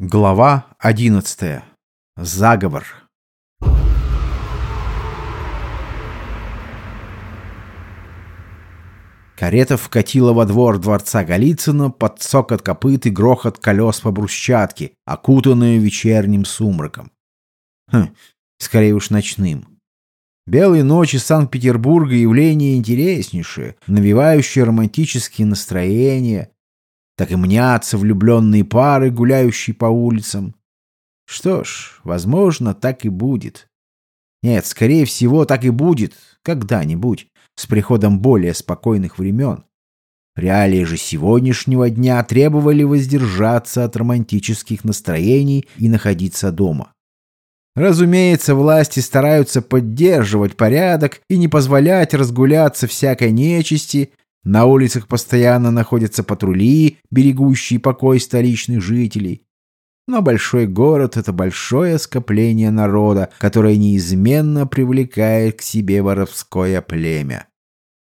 Глава 11. Заговор. Карета вкатила во двор дворца Голицына под цокот копыт и грохот колес по брусчатке, окутанную вечерним сумраком. Хм, скорее уж ночным. Белые ночи Санкт-Петербурга явление интереснейшее, навевающее романтические настроения, так и мнятся влюбленные пары, гуляющие по улицам. Что ж, возможно, так и будет. Нет, скорее всего, так и будет когда-нибудь, с приходом более спокойных времен. Реалии же сегодняшнего дня требовали воздержаться от романтических настроений и находиться дома. Разумеется, власти стараются поддерживать порядок и не позволять разгуляться всякой нечисти, на улицах постоянно находятся патрули, берегущие покой столичных жителей. Но большой город — это большое скопление народа, которое неизменно привлекает к себе воровское племя.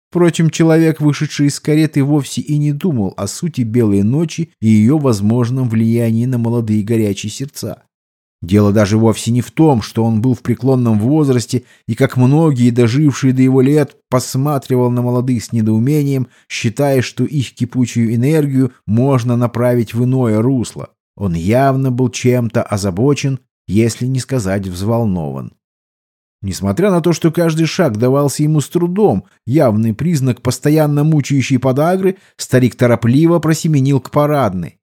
Впрочем, человек, вышедший из кареты, вовсе и не думал о сути белой ночи и ее возможном влиянии на молодые горячие сердца. Дело даже вовсе не в том, что он был в преклонном возрасте и, как многие, дожившие до его лет, посматривал на молодых с недоумением, считая, что их кипучую энергию можно направить в иное русло. Он явно был чем-то озабочен, если не сказать взволнован. Несмотря на то, что каждый шаг давался ему с трудом, явный признак постоянно мучающей подагры, старик торопливо просеменил к парадной.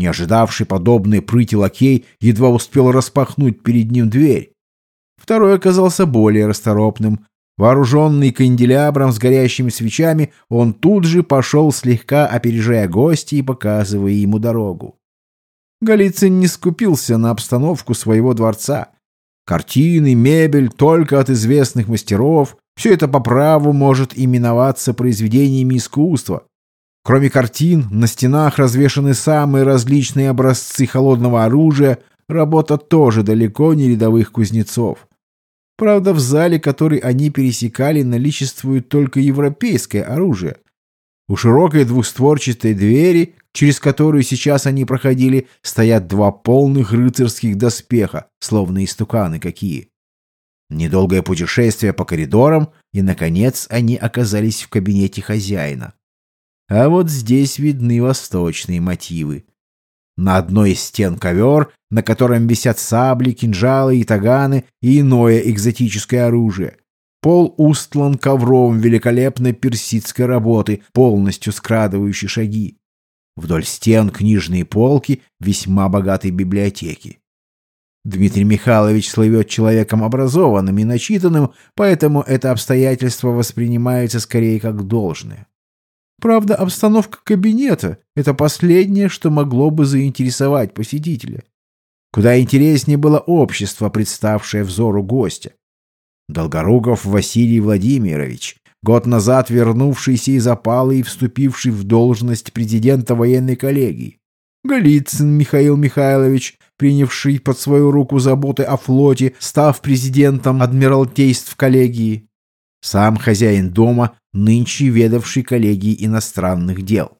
Не ожидавший подобной прыти лакей едва успел распахнуть перед ним дверь. Второй оказался более расторопным. Вооруженный канделябром с горящими свечами, он тут же пошел слегка опережая гостя и показывая ему дорогу. Голицын не скупился на обстановку своего дворца. Картины, мебель только от известных мастеров — все это по праву может именоваться произведениями искусства. Кроме картин, на стенах развешаны самые различные образцы холодного оружия, работа тоже далеко не рядовых кузнецов. Правда, в зале, который они пересекали, наличествует только европейское оружие. У широкой двустворчатой двери, через которую сейчас они проходили, стоят два полных рыцарских доспеха, словно истуканы какие. Недолгое путешествие по коридорам, и, наконец, они оказались в кабинете хозяина. А вот здесь видны восточные мотивы. На одной из стен ковер, на котором висят сабли, кинжалы и таганы и иное экзотическое оружие. Пол устлан ковром великолепной персидской работы, полностью скрадывающей шаги. Вдоль стен книжные полки весьма богатой библиотеки. Дмитрий Михайлович слывет человеком образованным и начитанным, поэтому это обстоятельство воспринимается скорее как должное. Правда, обстановка кабинета — это последнее, что могло бы заинтересовать посетителя. Куда интереснее было общество, представшее взору гостя. Долгоруков Василий Владимирович, год назад вернувшийся из опалы и вступивший в должность президента военной коллегии. Голицын Михаил Михайлович, принявший под свою руку заботы о флоте, став президентом адмиралтейств коллегии. Сам хозяин дома, нынче ведавший коллегией иностранных дел.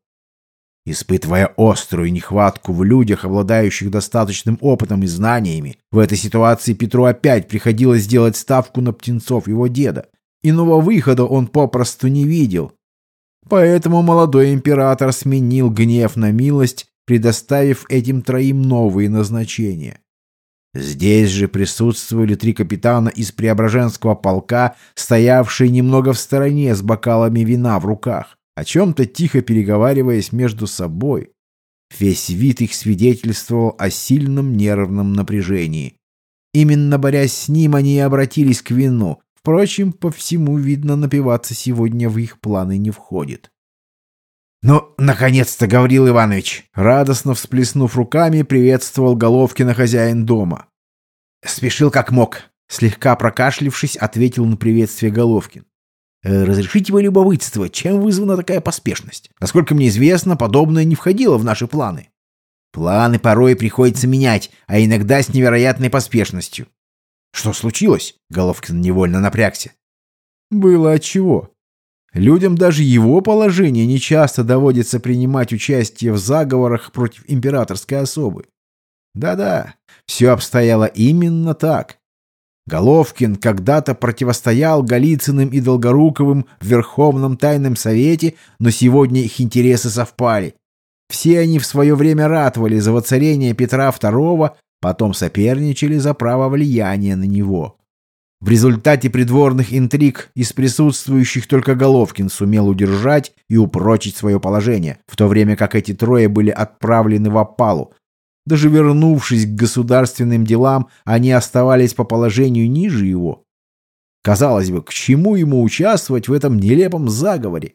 Испытывая острую нехватку в людях, обладающих достаточным опытом и знаниями, в этой ситуации Петру опять приходилось сделать ставку на птенцов его деда. Иного выхода он попросту не видел. Поэтому молодой император сменил гнев на милость, предоставив этим троим новые назначения. Здесь же присутствовали три капитана из Преображенского полка, стоявшие немного в стороне с бокалами вина в руках, о чем-то тихо переговариваясь между собой. Весь вид их свидетельствовал о сильном нервном напряжении. Именно борясь с ним, они и обратились к вину. Впрочем, по всему видно, напиваться сегодня в их планы не входит. «Ну, наконец-то, Гаврил Иванович!» Радостно всплеснув руками, приветствовал Головкина хозяин дома. «Спешил как мог», — слегка прокашлившись, ответил на приветствие Головкин. «Э, «Разрешите вы любопытство, чем вызвана такая поспешность? Насколько мне известно, подобное не входило в наши планы». «Планы порой приходится менять, а иногда с невероятной поспешностью». «Что случилось?» — Головкин невольно напрягся. «Было отчего. Людям даже его положения нечасто доводится принимать участие в заговорах против императорской особы. Да-да, все обстояло именно так. Головкин когда-то противостоял Голицыным и Долгоруковым в Верховном Тайном Совете, но сегодня их интересы совпали. Все они в свое время ратовали за воцарение Петра II, потом соперничали за право влияния на него. В результате придворных интриг из присутствующих только Головкин сумел удержать и упрочить свое положение, в то время как эти трое были отправлены в опалу, даже вернувшись к государственным делам, они оставались по положению ниже его. Казалось бы, к чему ему участвовать в этом нелепом заговоре?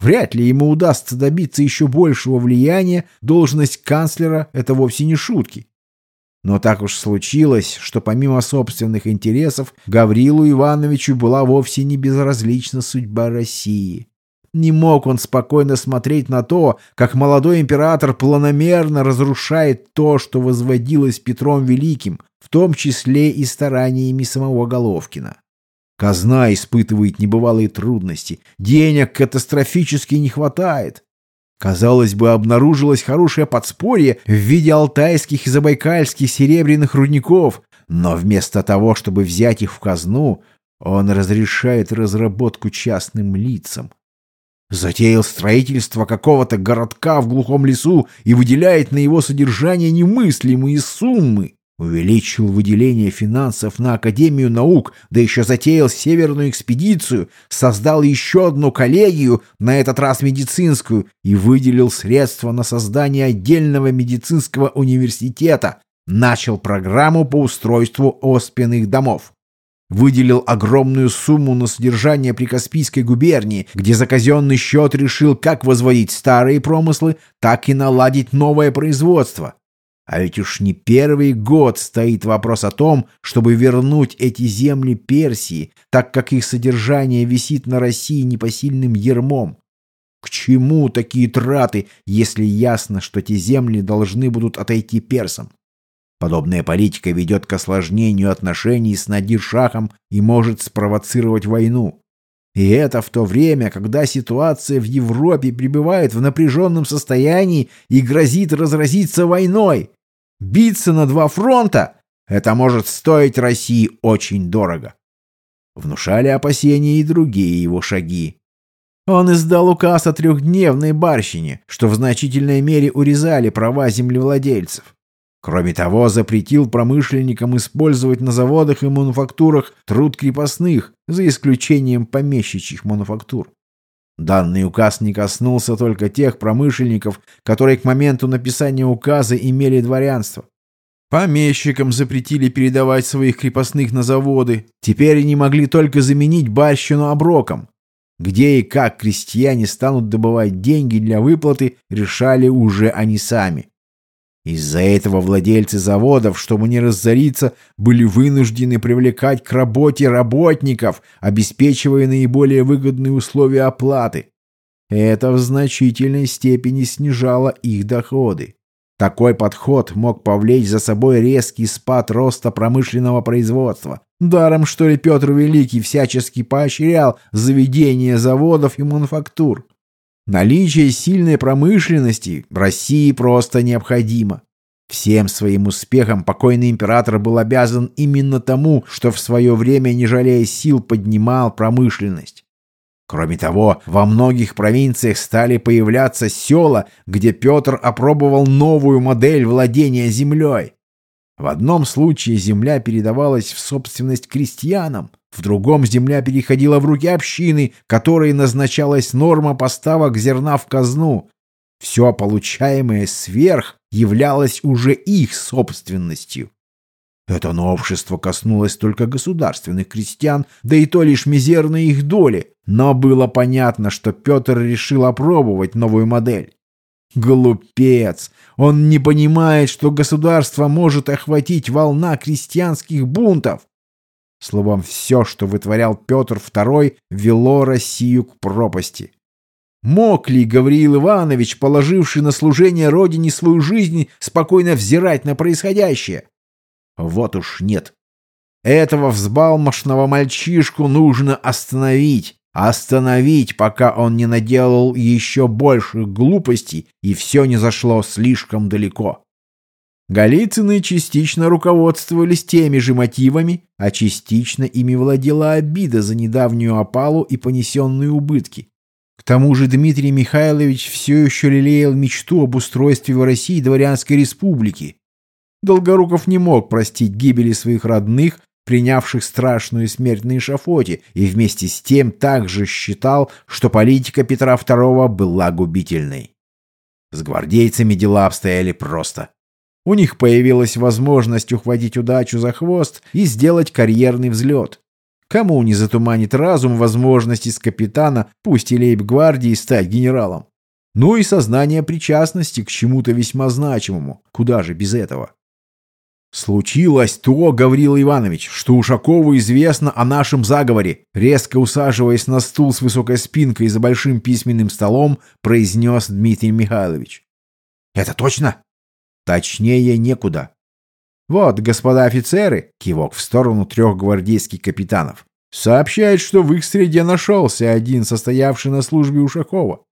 Вряд ли ему удастся добиться еще большего влияния, должность канцлера — это вовсе не шутки. Но так уж случилось, что помимо собственных интересов Гаврилу Ивановичу была вовсе не безразлична судьба России. Не мог он спокойно смотреть на то, как молодой император планомерно разрушает то, что возводилось Петром Великим, в том числе и стараниями самого Головкина. Казна испытывает небывалые трудности, денег катастрофически не хватает. Казалось бы, обнаружилось хорошее подспорье в виде алтайских и забайкальских серебряных рудников, но вместо того, чтобы взять их в казну, он разрешает разработку частным лицам, Затеял строительство какого-то городка в глухом лесу и выделяет на его содержание немыслимые суммы. Увеличил выделение финансов на Академию наук, да еще затеял северную экспедицию, создал еще одну коллегию, на этот раз медицинскую, и выделил средства на создание отдельного медицинского университета. Начал программу по устройству оспенных домов выделил огромную сумму на содержание Прикаспийской губернии, где за казенный счет решил как возводить старые промыслы, так и наладить новое производство. А ведь уж не первый год стоит вопрос о том, чтобы вернуть эти земли Персии, так как их содержание висит на России непосильным ермом. К чему такие траты, если ясно, что те земли должны будут отойти персам? Подобная политика ведет к осложнению отношений с Надир-Шахом и может спровоцировать войну. И это в то время, когда ситуация в Европе пребывает в напряженном состоянии и грозит разразиться войной. Биться на два фронта – это может стоить России очень дорого. Внушали опасения и другие его шаги. Он издал указ о трехдневной барщине, что в значительной мере урезали права землевладельцев. Кроме того, запретил промышленникам использовать на заводах и мануфактурах труд крепостных, за исключением помещичьих мануфактур. Данный указ не коснулся только тех промышленников, которые к моменту написания указа имели дворянство. Помещикам запретили передавать своих крепостных на заводы. Теперь они могли только заменить барщину оброком. Где и как крестьяне станут добывать деньги для выплаты, решали уже они сами. Из-за этого владельцы заводов, чтобы не разориться, были вынуждены привлекать к работе работников, обеспечивая наиболее выгодные условия оплаты. Это в значительной степени снижало их доходы. Такой подход мог повлечь за собой резкий спад роста промышленного производства. Даром, что ли, Петр Великий всячески поощрял заведение заводов и мануфактур. Наличие сильной промышленности России просто необходимо. Всем своим успехом покойный император был обязан именно тому, что в свое время, не жалея сил, поднимал промышленность. Кроме того, во многих провинциях стали появляться села, где Петр опробовал новую модель владения землей. В одном случае земля передавалась в собственность крестьянам, в другом земля переходила в руки общины, которой назначалась норма поставок зерна в казну. Все получаемое сверх являлось уже их собственностью. Это новшество коснулось только государственных крестьян, да и то лишь мизерной их доли, но было понятно, что Петр решил опробовать новую модель. Глупец! Он не понимает, что государство может охватить волна крестьянских бунтов. Словом, все, что вытворял Петр II, вело Россию к пропасти. Мог ли Гавриил Иванович, положивший на служение родине свою жизнь, спокойно взирать на происходящее? Вот уж нет. Этого взбалмошного мальчишку нужно остановить. Остановить, пока он не наделал еще больших глупостей и все не зашло слишком далеко. Голицыны частично руководствовались теми же мотивами, а частично ими владела обида за недавнюю опалу и понесенные убытки. К тому же Дмитрий Михайлович все еще лелеял мечту об устройстве в России дворянской республики. Долгоруков не мог простить гибели своих родных, принявших страшную смерть на эшафоте, и вместе с тем также считал, что политика Петра II была губительной. С гвардейцами дела обстояли просто. У них появилась возможность ухватить удачу за хвост и сделать карьерный взлет. Кому не затуманит разум возможности с капитана, пусть и лейб-гвардии, стать генералом? Ну и сознание причастности к чему-то весьма значимому. Куда же без этого? «Случилось то, Гаврил Иванович, что Ушакову известно о нашем заговоре», резко усаживаясь на стул с высокой спинкой за большим письменным столом, произнес Дмитрий Михайлович. «Это точно?» Точнее некуда. Вот, господа офицеры, кивок в сторону трех гвардейских капитанов, сообщают, что в их среде нашелся один, состоявший на службе Ушакова.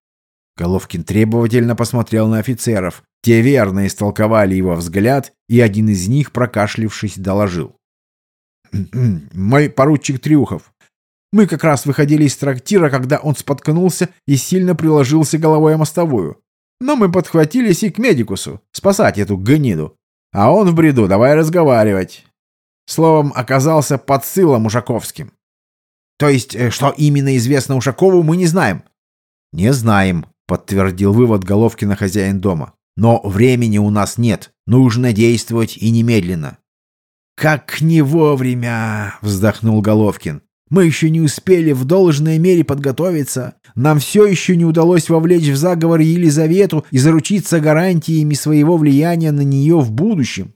Головкин требовательно посмотрел на офицеров. Те верно истолковали его взгляд, и один из них, прокашлившись, доложил. «Мой поручик Трюхов. Мы как раз выходили из трактира, когда он споткнулся и сильно приложился головой о мостовую. Но мы подхватились и к медикусу, спасать эту гниду. А он в бреду, давай разговаривать. Словом, оказался под сылом Ушаковским. То есть, э, что именно известно Ушакову, мы не знаем. Не знаем, подтвердил вывод Головкина хозяин дома. Но времени у нас нет. Нужно действовать и немедленно. Как не вовремя, вздохнул Головкин. Мы еще не успели в должной мере подготовиться. Нам все еще не удалось вовлечь в заговор Елизавету и заручиться гарантиями своего влияния на нее в будущем.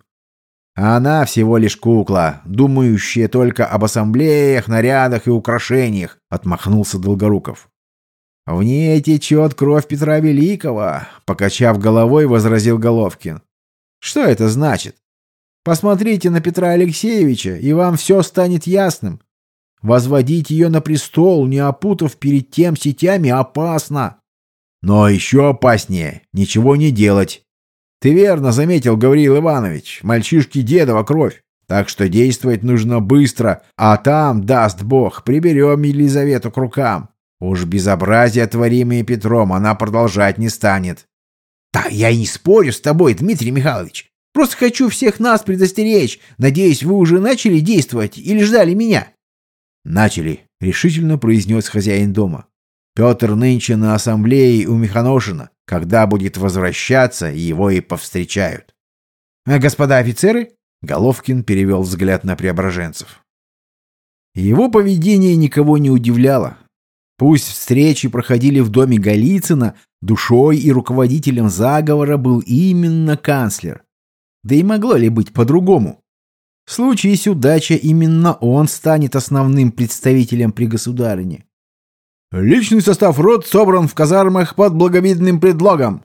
А она всего лишь кукла, думающая только об ассамблеях, нарядах и украшениях, отмахнулся Долгоруков. В ней течет кровь Петра Великого, покачав головой, возразил Головкин. Что это значит? Посмотрите на Петра Алексеевича, и вам все станет ясным. Возводить ее на престол, не опутав перед тем сетями, опасно. Но еще опаснее — ничего не делать. Ты верно заметил, Гавриил Иванович, мальчишки дедова кровь. Так что действовать нужно быстро, а там, даст бог, приберем Елизавету к рукам. Уж безобразие, творимое Петром, она продолжать не станет. Да, я не спорю с тобой, Дмитрий Михайлович. Просто хочу всех нас предостеречь. Надеюсь, вы уже начали действовать или ждали меня? «Начали», — решительно произнес хозяин дома. «Петр нынче на ассамблее у Механошина. Когда будет возвращаться, его и повстречают». «А господа офицеры?» — Головкин перевел взгляд на преображенцев. Его поведение никого не удивляло. Пусть встречи проходили в доме Голицына, душой и руководителем заговора был именно канцлер. Да и могло ли быть по-другому? Случись удача, именно он станет основным представителем при государине. Личный состав рот собран в казармах под благовидным предлогом.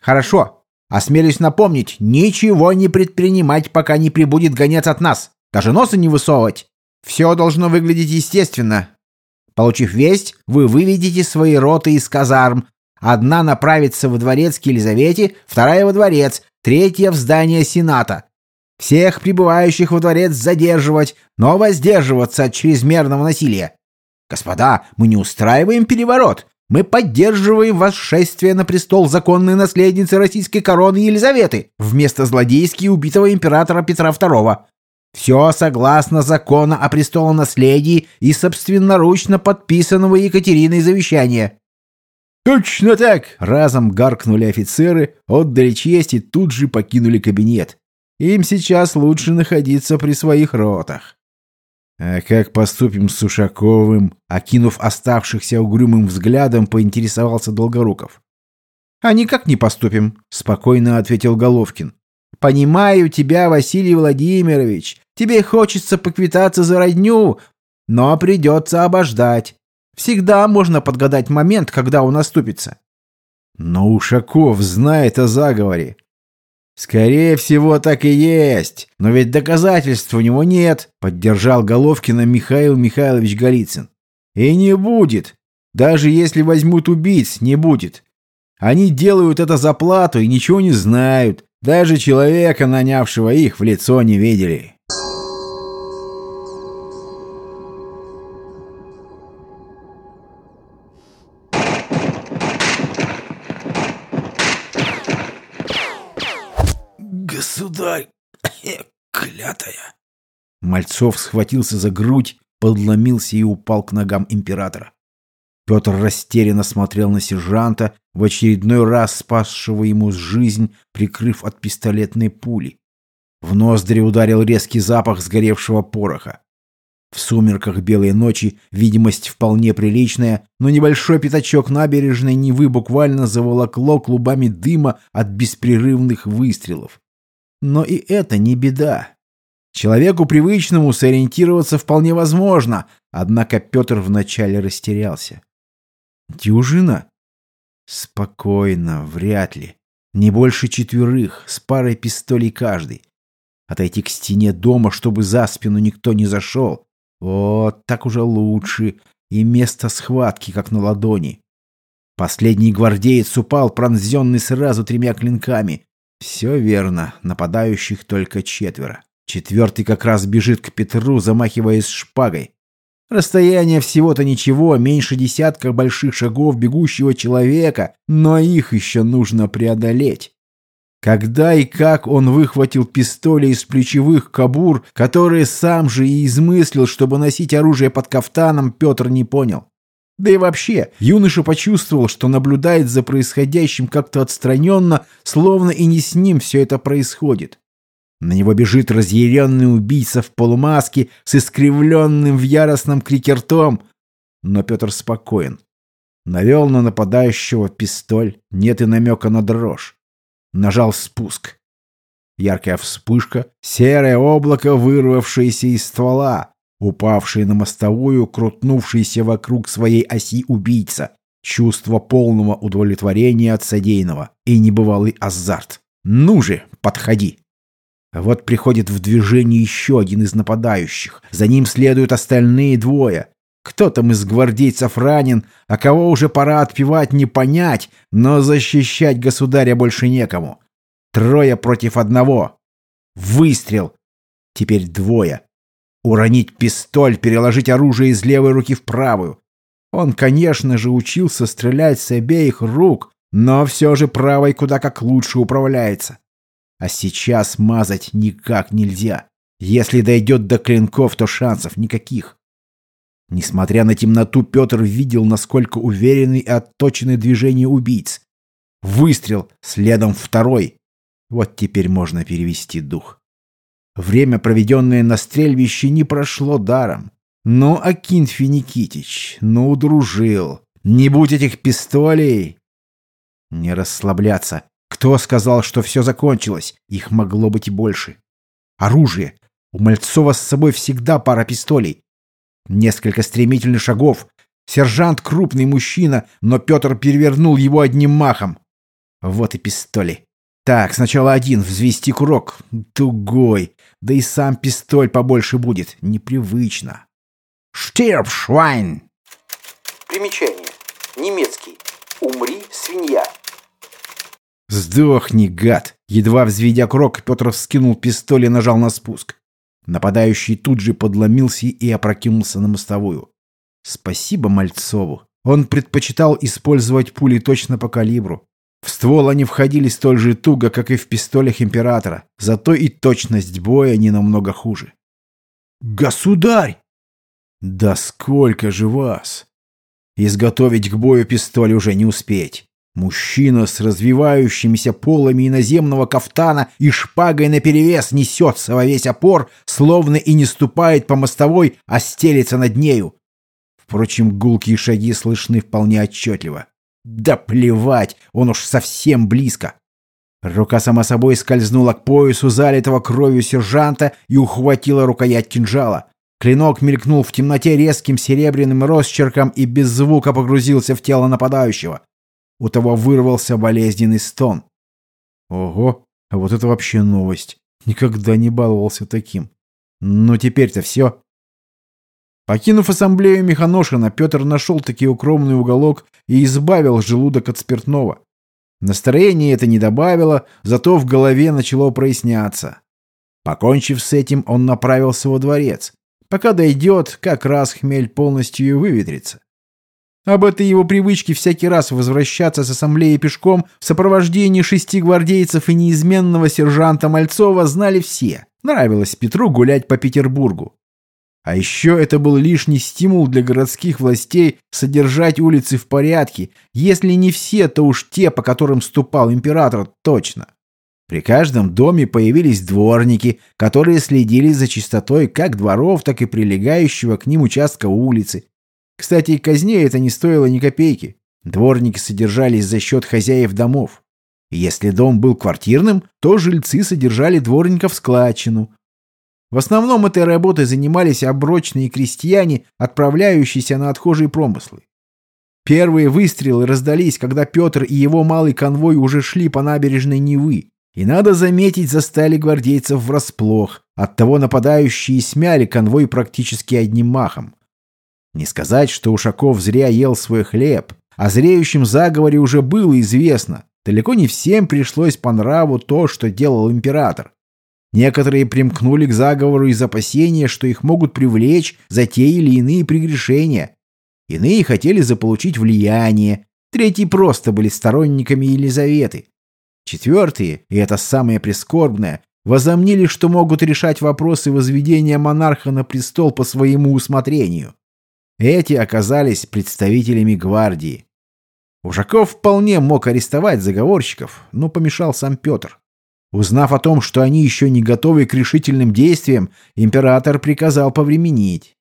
Хорошо. Осмелюсь напомнить, ничего не предпринимать, пока не прибудет гонец от нас. Даже носа не высовывать. Все должно выглядеть естественно. Получив весть, вы выведете свои роты из казарм. Одна направится во дворец к Елизавете, вторая во дворец, третья в здание Сената. Всех прибывающих во дворец задерживать, но воздерживаться от чрезмерного насилия. Господа, мы не устраиваем переворот. Мы поддерживаем восшествие на престол законной наследницы российской короны Елизаветы вместо злодейски убитого императора Петра II. Все согласно закону о престолонаследии и собственноручно подписанного Екатериной завещания. «Точно так!» — разом гаркнули офицеры, отдали честь и тут же покинули кабинет. Им сейчас лучше находиться при своих ротах. А как поступим с Сушаковым? Окинув оставшихся угрюмым взглядом, поинтересовался Долгоруков. А никак не поступим, спокойно ответил Головкин. Понимаю тебя, Василий Владимирович. Тебе хочется поквитаться за родню, но придется обождать. Всегда можно подгадать момент, когда он наступится. Но Ушаков знает о заговоре. «Скорее всего, так и есть. Но ведь доказательств у него нет», — поддержал Головкина Михаил Михайлович Голицын. «И не будет. Даже если возьмут убийц, не будет. Они делают это за плату и ничего не знают. Даже человека, нанявшего их, в лицо не видели. Клятая!» Мальцов схватился за грудь, подломился и упал к ногам императора. Петр растерянно смотрел на сержанта, в очередной раз спасшего ему жизнь, прикрыв от пистолетной пули. В ноздри ударил резкий запах сгоревшего пороха. В сумерках белой ночи видимость вполне приличная, но небольшой пятачок набережной Невы буквально заволокло клубами дыма от беспрерывных выстрелов. Но и это не беда. Человеку привычному сориентироваться вполне возможно, однако Петр вначале растерялся. Дюжина? Спокойно, вряд ли. Не больше четверых, с парой пистолей каждый. Отойти к стене дома, чтобы за спину никто не зашел. Вот, так уже лучше. И место схватки, как на ладони. Последний гвардеец упал, пронзенный сразу тремя клинками. Все верно, нападающих только четверо. Четвертый как раз бежит к Петру, замахиваясь шпагой. Расстояние всего-то ничего, меньше десятка больших шагов бегущего человека, но их еще нужно преодолеть. Когда и как он выхватил пистоли из плечевых кобур, которые сам же и измыслил, чтобы носить оружие под кафтаном, Петр не понял. Да и вообще, юноша почувствовал, что наблюдает за происходящим как-то отстраненно, словно и не с ним все это происходит. На него бежит разъяренный убийца в полумаске с искривленным в яростном крике ртом. Но Петр спокоен. Навел на нападающего пистоль, нет и намека на дрожь. Нажал спуск. Яркая вспышка, серое облако, вырвавшееся из ствола, упавший на мостовую, крутнувшийся вокруг своей оси убийца, чувство полного удовлетворения от содеянного и небывалый азарт. «Ну же, подходи!» Вот приходит в движение еще один из нападающих. За ним следуют остальные двое. Кто там из гвардейцев ранен, а кого уже пора отпевать, не понять, но защищать государя больше некому. Трое против одного. Выстрел. Теперь двое. Уронить пистоль, переложить оружие из левой руки в правую. Он, конечно же, учился стрелять с обеих рук, но все же правой куда как лучше управляется. А сейчас мазать никак нельзя. Если дойдет до клинков, то шансов никаких. Несмотря на темноту, Петр видел, насколько уверенны и отточены движения убийц. Выстрел, следом второй. Вот теперь можно перевести дух. Время, проведенное на стрельбище, не прошло даром. Ну, Акинфи Никитич, ну, удружил. Не будь этих пистолей! Не расслабляться. Кто сказал, что все закончилось? Их могло быть и больше. Оружие. У Мальцова с собой всегда пара пистолей. Несколько стремительных шагов. Сержант крупный мужчина, но Петр перевернул его одним махом. Вот и пистоли. Так, сначала один, взвести курок. Тугой. Да и сам пистоль побольше будет. Непривычно. «Штирб, швайн!» Примечание. Немецкий. «Умри, свинья». «Сдохни, гад!» Едва взведя крок, Петр вскинул пистоль и нажал на спуск. Нападающий тут же подломился и опрокинулся на мостовую. Спасибо Мальцову. Он предпочитал использовать пули точно по калибру. В ствол они входили столь же туго, как и в пистолях Императора, зато и точность боя не намного хуже. «Государь!» «Да сколько же вас!» Изготовить к бою пистоль уже не успеть. Мужчина с развивающимися полами иноземного кафтана и шпагой наперевес несется во весь опор, словно и не ступает по мостовой, а стелится над нею. Впрочем, гулкие шаги слышны вполне отчетливо. Да плевать, он уж совсем близко. Рука сама собой скользнула к поясу залитого кровью сержанта и ухватила рукоять кинжала. Клинок мелькнул в темноте резким серебряным росчерком и без звука погрузился в тело нападающего. У того вырвался болезненный стон. Ого, а вот это вообще новость. Никогда не баловался таким. Ну теперь-то все. Покинув ассамблею Механошина, Петр нашел таки укромный уголок и избавил желудок от спиртного. Настроение это не добавило, зато в голове начало проясняться. Покончив с этим, он направился во дворец. Пока дойдет, как раз хмель полностью и выветрится. Об этой его привычке всякий раз возвращаться с ассамблеи пешком в сопровождении шести гвардейцев и неизменного сержанта Мальцова знали все. Нравилось Петру гулять по Петербургу. А еще это был лишний стимул для городских властей содержать улицы в порядке, если не все, то уж те, по которым ступал император, точно. При каждом доме появились дворники, которые следили за чистотой как дворов, так и прилегающего к ним участка улицы. Кстати, казне это не стоило ни копейки. Дворники содержались за счет хозяев домов. Если дом был квартирным, то жильцы содержали дворников складчину. В основном этой работой занимались оброчные крестьяне, отправляющиеся на отхожие промыслы. Первые выстрелы раздались, когда Петр и его малый конвой уже шли по набережной Невы. И, надо заметить, застали гвардейцев врасплох. Оттого нападающие смяли конвой практически одним махом. Не сказать, что Ушаков зря ел свой хлеб. О зреющем заговоре уже было известно. Далеко не всем пришлось по нраву то, что делал император. Некоторые примкнули к заговору из опасения, что их могут привлечь за те или иные прегрешения. Иные хотели заполучить влияние, третьи просто были сторонниками Елизаветы. Четвертые, и это самое прискорбное, возомнили, что могут решать вопросы возведения монарха на престол по своему усмотрению. Эти оказались представителями гвардии. Ужаков вполне мог арестовать заговорщиков, но помешал сам Петр. Узнав о том, что они еще не готовы к решительным действиям, император приказал повременить.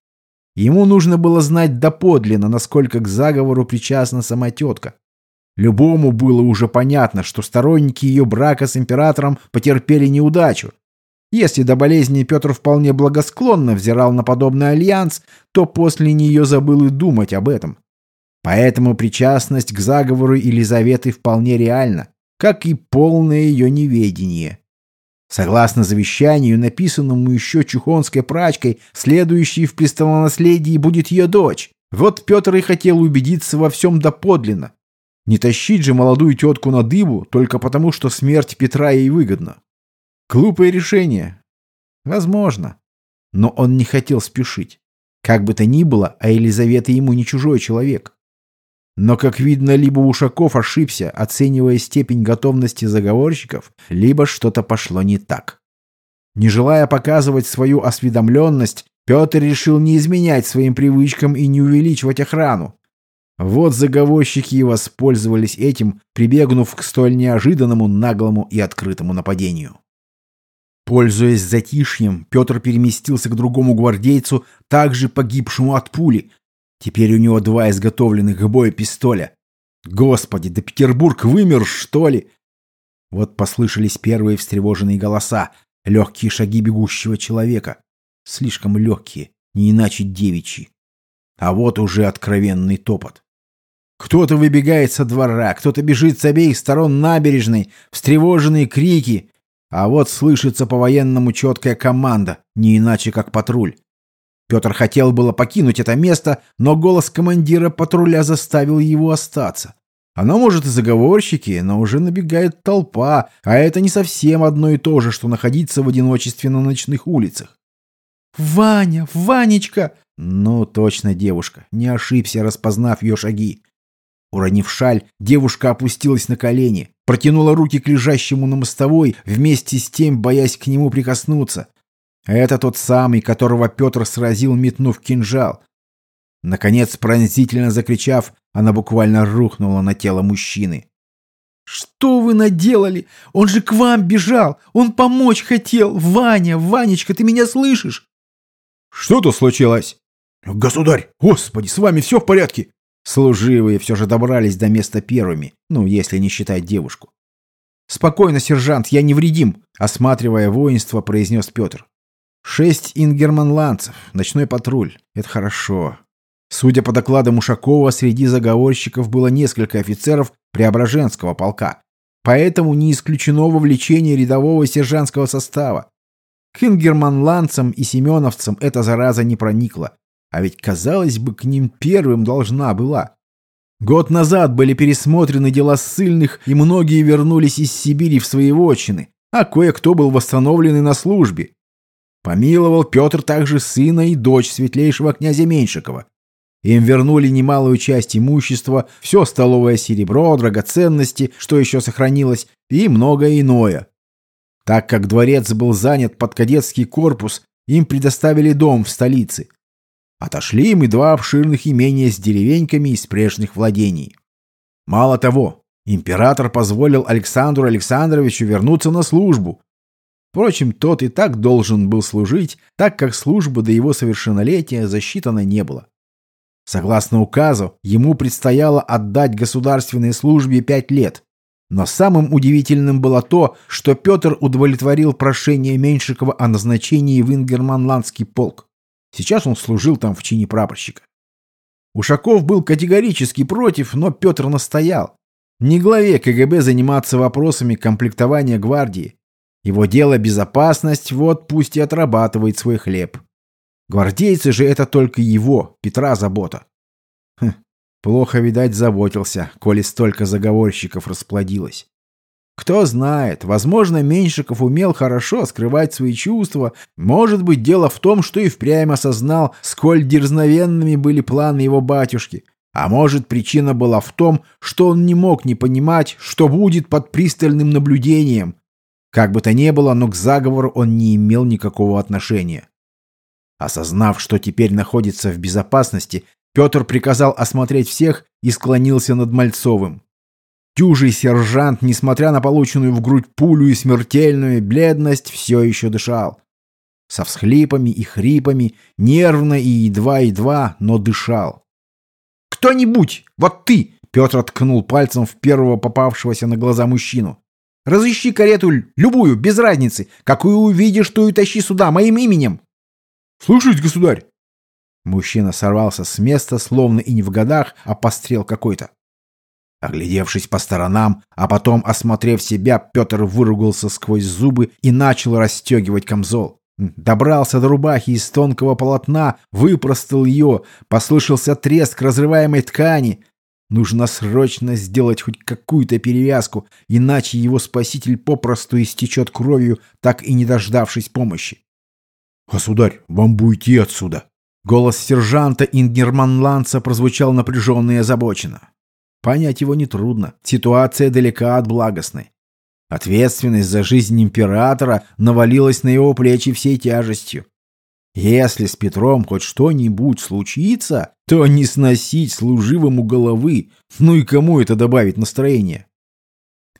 Ему нужно было знать доподлинно, насколько к заговору причастна сама тетка. Любому было уже понятно, что сторонники ее брака с императором потерпели неудачу. Если до болезни Петр вполне благосклонно взирал на подобный альянс, то после нее забыл и думать об этом. Поэтому причастность к заговору Елизаветы вполне реальна как и полное ее неведение. Согласно завещанию, написанному еще чухонской прачкой, следующей в престолонаследии будет ее дочь. Вот Петр и хотел убедиться во всем доподлинно. Не тащить же молодую тетку на дыбу только потому, что смерть Петра ей выгодна. Глупое решение. Возможно. Но он не хотел спешить. Как бы то ни было, а Елизавета ему не чужой человек. Но, как видно, либо Ушаков ошибся, оценивая степень готовности заговорщиков, либо что-то пошло не так. Не желая показывать свою осведомленность, Петр решил не изменять своим привычкам и не увеличивать охрану. Вот заговорщики и воспользовались этим, прибегнув к столь неожиданному, наглому и открытому нападению. Пользуясь затишьем, Петр переместился к другому гвардейцу, также погибшему от пули, Теперь у него два изготовленных к бою пистоля. Господи, да Петербург вымер, что ли? Вот послышались первые встревоженные голоса, легкие шаги бегущего человека. Слишком легкие, не иначе девичьи. А вот уже откровенный топот. Кто-то выбегает со двора, кто-то бежит с обеих сторон набережной, встревоженные крики. А вот слышится по-военному четкая команда, не иначе как патруль. Петр хотел было покинуть это место, но голос командира патруля заставил его остаться. Оно, может, и заговорщики, но уже набегает толпа, а это не совсем одно и то же, что находиться в одиночестве на ночных улицах. «Ваня! Ванечка!» Ну, точно девушка. Не ошибся, распознав ее шаги. Уронив шаль, девушка опустилась на колени, протянула руки к лежащему на мостовой, вместе с тем боясь к нему прикоснуться. Это тот самый, которого Петр сразил, метнув кинжал. Наконец, пронзительно закричав, она буквально рухнула на тело мужчины. «Что вы наделали? Он же к вам бежал! Он помочь хотел! Ваня, Ванечка, ты меня слышишь?» «Что-то случилось?» «Государь! Господи, с вами все в порядке!» Служивые все же добрались до места первыми, ну, если не считать девушку. «Спокойно, сержант, я невредим», — осматривая воинство, произнес Петр. Шесть ингерманландцев, ночной патруль. Это хорошо. Судя по докладам Ушакова, среди заговорщиков было несколько офицеров Преображенского полка. Поэтому не исключено вовлечение рядового сержантского состава. К ингерманландцам и семеновцам эта зараза не проникла. А ведь, казалось бы, к ним первым должна была. Год назад были пересмотрены дела ссыльных, и многие вернулись из Сибири в свои вотчины, а кое-кто был восстановлен и на службе. Помиловал Петр также сына и дочь светлейшего князя Меньшикова. Им вернули немалую часть имущества, все столовое серебро, драгоценности, что еще сохранилось, и многое иное. Так как дворец был занят под кадетский корпус, им предоставили дом в столице. Отошли им и два обширных имения с деревеньками из прежних владений. Мало того, император позволил Александру Александровичу вернуться на службу. Впрочем, тот и так должен был служить, так как служба до его совершеннолетия засчитана не было. Согласно указу, ему предстояло отдать государственной службе пять лет. Но самым удивительным было то, что Петр удовлетворил прошение Меньшикова о назначении в Ингерманландский полк. Сейчас он служил там в чине прапорщика. Ушаков был категорически против, но Петр настоял. Не главе КГБ заниматься вопросами комплектования гвардии. Его дело безопасность, вот пусть и отрабатывает свой хлеб. Гвардейцы же это только его, Петра, забота. Хм, плохо, видать, заботился, коли столько заговорщиков расплодилось. Кто знает, возможно, Меньшиков умел хорошо скрывать свои чувства. Может быть, дело в том, что и впрямь осознал, сколь дерзновенными были планы его батюшки. А может, причина была в том, что он не мог не понимать, что будет под пристальным наблюдением. Как бы то ни было, но к заговору он не имел никакого отношения. Осознав, что теперь находится в безопасности, Петр приказал осмотреть всех и склонился над Мальцовым. Тюжий сержант, несмотря на полученную в грудь пулю и смертельную бледность, все еще дышал. Со всхлипами и хрипами, нервно и едва-едва, но дышал. «Кто-нибудь! Вот ты!» — Петр ткнул пальцем в первого попавшегося на глаза мужчину. «Разыщи карету любую, без разницы. Какую увидишь, ту и тащи сюда, моим именем!» «Слушаюсь, государь!» Мужчина сорвался с места, словно и не в годах, а пострел какой-то. Оглядевшись по сторонам, а потом осмотрев себя, Петр выругался сквозь зубы и начал расстегивать камзол. Добрался до рубахи из тонкого полотна, выпростал ее, послышался треск разрываемой ткани. Нужно срочно сделать хоть какую-то перевязку, иначе его спаситель попросту истечет кровью, так и не дождавшись помощи. «Государь, вам бы уйти отсюда!» Голос сержанта Ингерманландца прозвучал напряженно и озабоченно. Понять его нетрудно. Ситуация далека от благостной. Ответственность за жизнь императора навалилась на его плечи всей тяжестью. Если с Петром хоть что-нибудь случится, то не сносить служивому головы. Ну и кому это добавит настроение?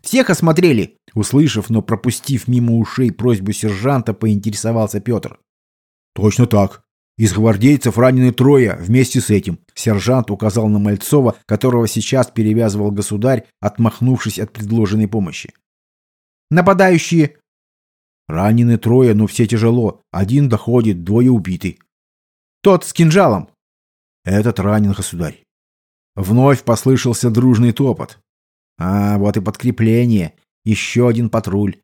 «Всех осмотрели!» Услышав, но пропустив мимо ушей просьбу сержанта, поинтересовался Петр. «Точно так. Из гвардейцев ранены трое вместе с этим. Сержант указал на Мальцова, которого сейчас перевязывал государь, отмахнувшись от предложенной помощи. Нападающие. Ранены трое, но все тяжело. Один доходит, двое убиты. Тот с кинжалом. Этот ранен, государь. Вновь послышался дружный топот. А, вот и подкрепление. Еще один патруль.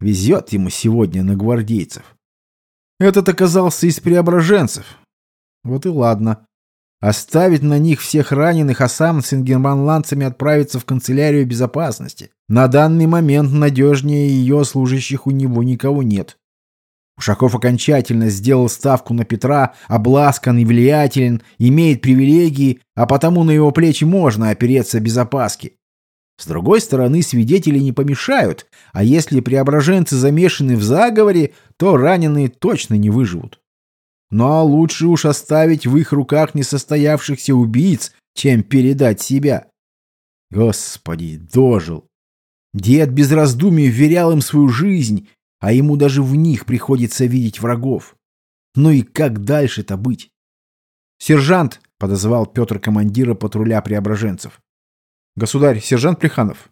Везет ему сегодня на гвардейцев. Этот оказался из преображенцев. Вот и ладно. Оставить на них всех раненых, а сам с ингерманландцами отправиться в канцелярию безопасности. На данный момент надежнее ее служащих у него никого нет. Ушаков окончательно сделал ставку на Петра, обласкан и влиятелен, имеет привилегии, а потому на его плечи можно опереться без опаски. С другой стороны, свидетели не помешают, а если преображенцы замешаны в заговоре, то раненые точно не выживут. Но лучше уж оставить в их руках несостоявшихся убийц, чем передать себя. Господи, дожил. Дед без раздумий вверял им свою жизнь, а ему даже в них приходится видеть врагов. Ну и как дальше-то быть? «Сержант!» — подозвал Петр командира патруля преображенцев. «Государь, сержант Плеханов».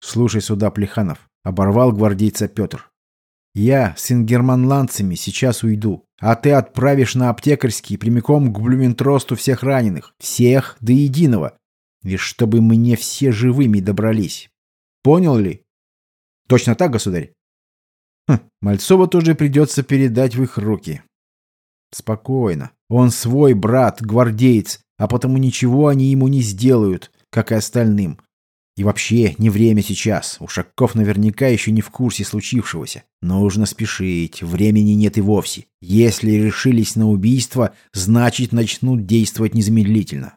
«Слушай сюда, Плеханов», — оборвал гвардейца Петр. «Я с ингерманландцами сейчас уйду, а ты отправишь на аптекарский прямиком к Блюментросту всех раненых, всех до единого, и чтобы мне все живыми добрались. Понял ли?» «Точно так, государь?» хм, Мальцова тоже придется передать в их руки. Спокойно. Он свой брат, гвардеец, а потому ничего они ему не сделают. Как и остальным. И вообще, не время сейчас. Ушаков наверняка еще не в курсе случившегося. Нужно спешить, времени нет и вовсе. Если решились на убийство, значит начнут действовать незамедлительно.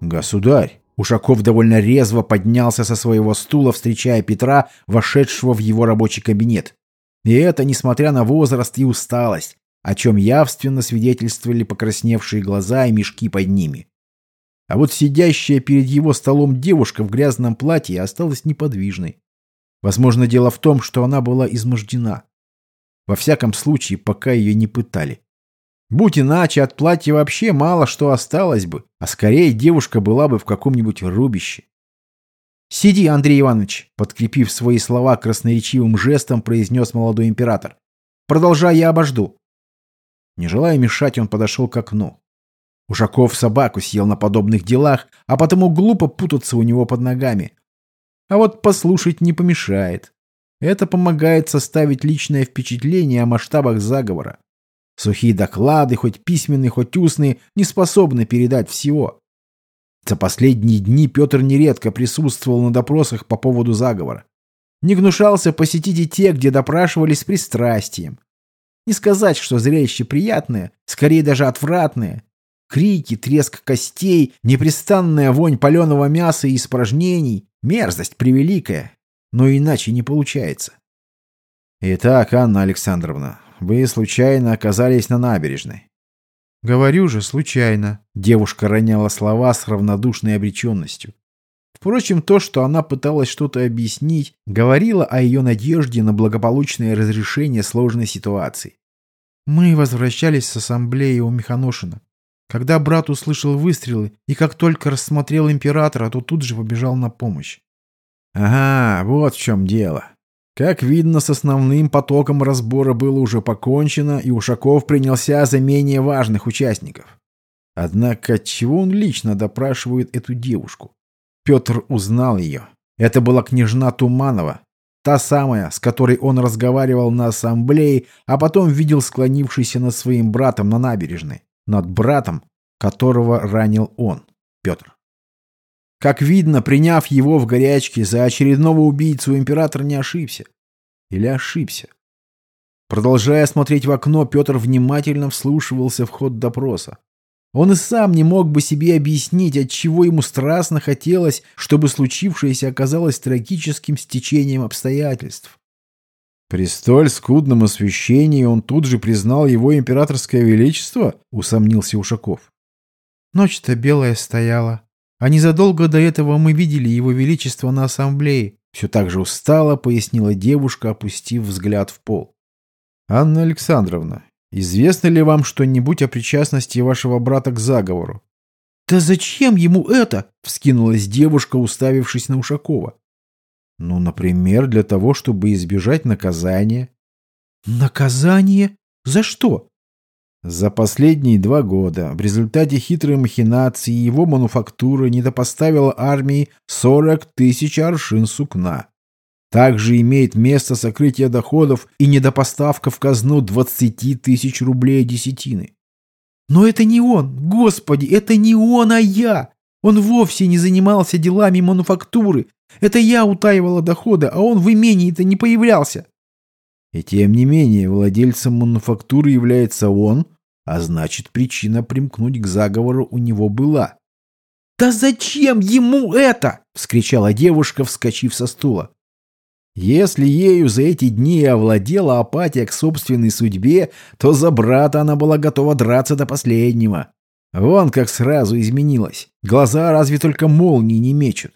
«Государь!» Ушаков довольно резво поднялся со своего стула, встречая Петра, вошедшего в его рабочий кабинет. И это несмотря на возраст и усталость о чем явственно свидетельствовали покрасневшие глаза и мешки под ними. А вот сидящая перед его столом девушка в грязном платье осталась неподвижной. Возможно, дело в том, что она была измождена. Во всяком случае, пока ее не пытали. Будь иначе, от платья вообще мало что осталось бы, а скорее девушка была бы в каком-нибудь рубище. «Сиди, Андрей Иванович», — подкрепив свои слова красноречивым жестом, произнес молодой император. «Продолжай, я обожду». Не желая мешать, он подошел к окну. Ушаков собаку съел на подобных делах, а потому глупо путаться у него под ногами. А вот послушать не помешает. Это помогает составить личное впечатление о масштабах заговора. Сухие доклады, хоть письменные, хоть устные, не способны передать всего. За последние дни Петр нередко присутствовал на допросах по поводу заговора. Не гнушался посетить и те, где допрашивались с пристрастием. Не сказать, что зрелище приятное, скорее даже отвратное. Крики, треск костей, непрестанная вонь паленого мяса и испражнений, мерзость превеликая. Но иначе не получается. Итак, Анна Александровна, вы случайно оказались на набережной. Говорю же, случайно. Девушка роняла слова с равнодушной обреченностью. Впрочем, то, что она пыталась что-то объяснить, говорило о ее надежде на благополучное разрешение сложной ситуации. Мы возвращались с ассамблеи у Механошина. Когда брат услышал выстрелы и как только рассмотрел императора, то тут же побежал на помощь. Ага, вот в чем дело. Как видно, с основным потоком разбора было уже покончено, и Ушаков принялся за менее важных участников. Однако, чего он лично допрашивает эту девушку? Петр узнал ее. Это была княжна Туманова, та самая, с которой он разговаривал на ассамблее, а потом видел склонившийся над своим братом на набережной. Над братом, которого ранил он, Петр. Как видно, приняв его в горячке за очередного убийцу, император не ошибся. Или ошибся. Продолжая смотреть в окно, Петр внимательно вслушивался в ход допроса. Он и сам не мог бы себе объяснить, от чего ему страстно хотелось, чтобы случившееся оказалось трагическим стечением обстоятельств. При столь скудном освещении он тут же признал его императорское величество, усомнился Ушаков. Ночь-то белая стояла, а незадолго до этого мы видели его величество на ассамблее. Все так же устало пояснила девушка, опустив взгляд в пол. «Анна Александровна, Известно ли вам что-нибудь о причастности вашего брата к заговору? «Да зачем ему это?» — вскинулась девушка, уставившись на Ушакова. «Ну, например, для того, чтобы избежать наказания». «Наказание? За что?» За последние два года в результате хитрой махинации его мануфактура недопоставила армии 40 тысяч аршин сукна. Также имеет место сокрытие доходов и недопоставка в казну 20 тысяч рублей десятины. Но это не он, господи, это не он, а я. Он вовсе не занимался делами мануфактуры. Это я утаивала доходы, а он в имении-то не появлялся. И тем не менее, владельцем мануфактуры является он, а значит, причина примкнуть к заговору у него была. «Да зачем ему это?» — вскричала девушка, вскочив со стула. Если ею за эти дни овладела апатия к собственной судьбе, то за брата она была готова драться до последнего. Вон как сразу изменилась. Глаза разве только молнии не мечут.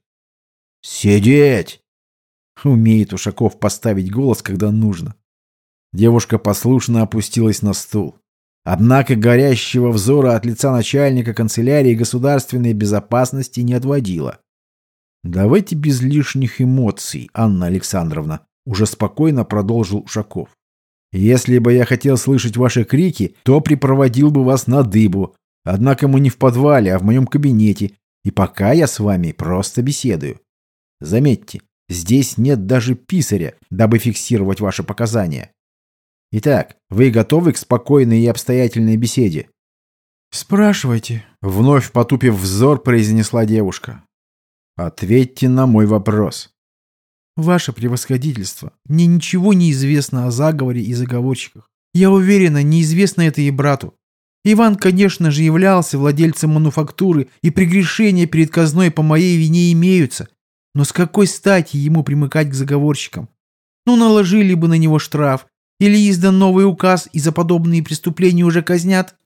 «Сидеть!» Умеет Ушаков поставить голос, когда нужно. Девушка послушно опустилась на стул. Однако горящего взора от лица начальника канцелярии государственной безопасности не отводила. «Давайте без лишних эмоций, Анна Александровна», — уже спокойно продолжил Ушаков. «Если бы я хотел слышать ваши крики, то припроводил бы вас на дыбу. Однако мы не в подвале, а в моем кабинете, и пока я с вами просто беседую. Заметьте, здесь нет даже писаря, дабы фиксировать ваши показания. Итак, вы готовы к спокойной и обстоятельной беседе? «Спрашивайте», — вновь потупив взор, произнесла девушка. «Ответьте на мой вопрос». «Ваше превосходительство, мне ничего не известно о заговоре и заговорщиках. Я уверена, неизвестно это и брату. Иван, конечно же, являлся владельцем мануфактуры, и прегрешения перед казной по моей вине имеются. Но с какой стати ему примыкать к заговорщикам? Ну, наложили бы на него штраф, или издан новый указ, и за подобные преступления уже казнят?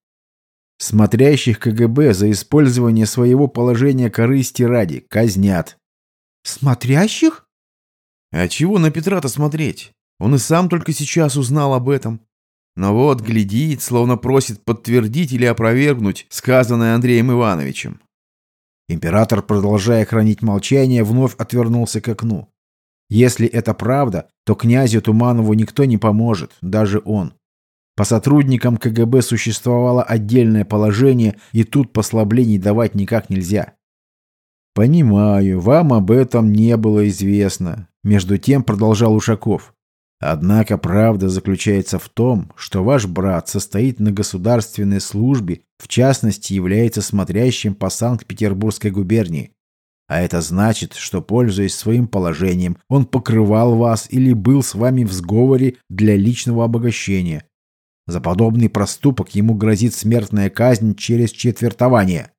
Смотрящих КГБ за использование своего положения корысти ради казнят. Смотрящих? А чего на Петра-то смотреть? Он и сам только сейчас узнал об этом. Но вот глядит, словно просит подтвердить или опровергнуть сказанное Андреем Ивановичем. Император, продолжая хранить молчание, вновь отвернулся к окну. Если это правда, то князю Туманову никто не поможет, даже он. По сотрудникам КГБ существовало отдельное положение, и тут послаблений давать никак нельзя. «Понимаю, вам об этом не было известно», — между тем продолжал Ушаков. «Однако правда заключается в том, что ваш брат состоит на государственной службе, в частности является смотрящим по Санкт-Петербургской губернии. А это значит, что, пользуясь своим положением, он покрывал вас или был с вами в сговоре для личного обогащения. За подобный проступок ему грозит смертная казнь через четвертование.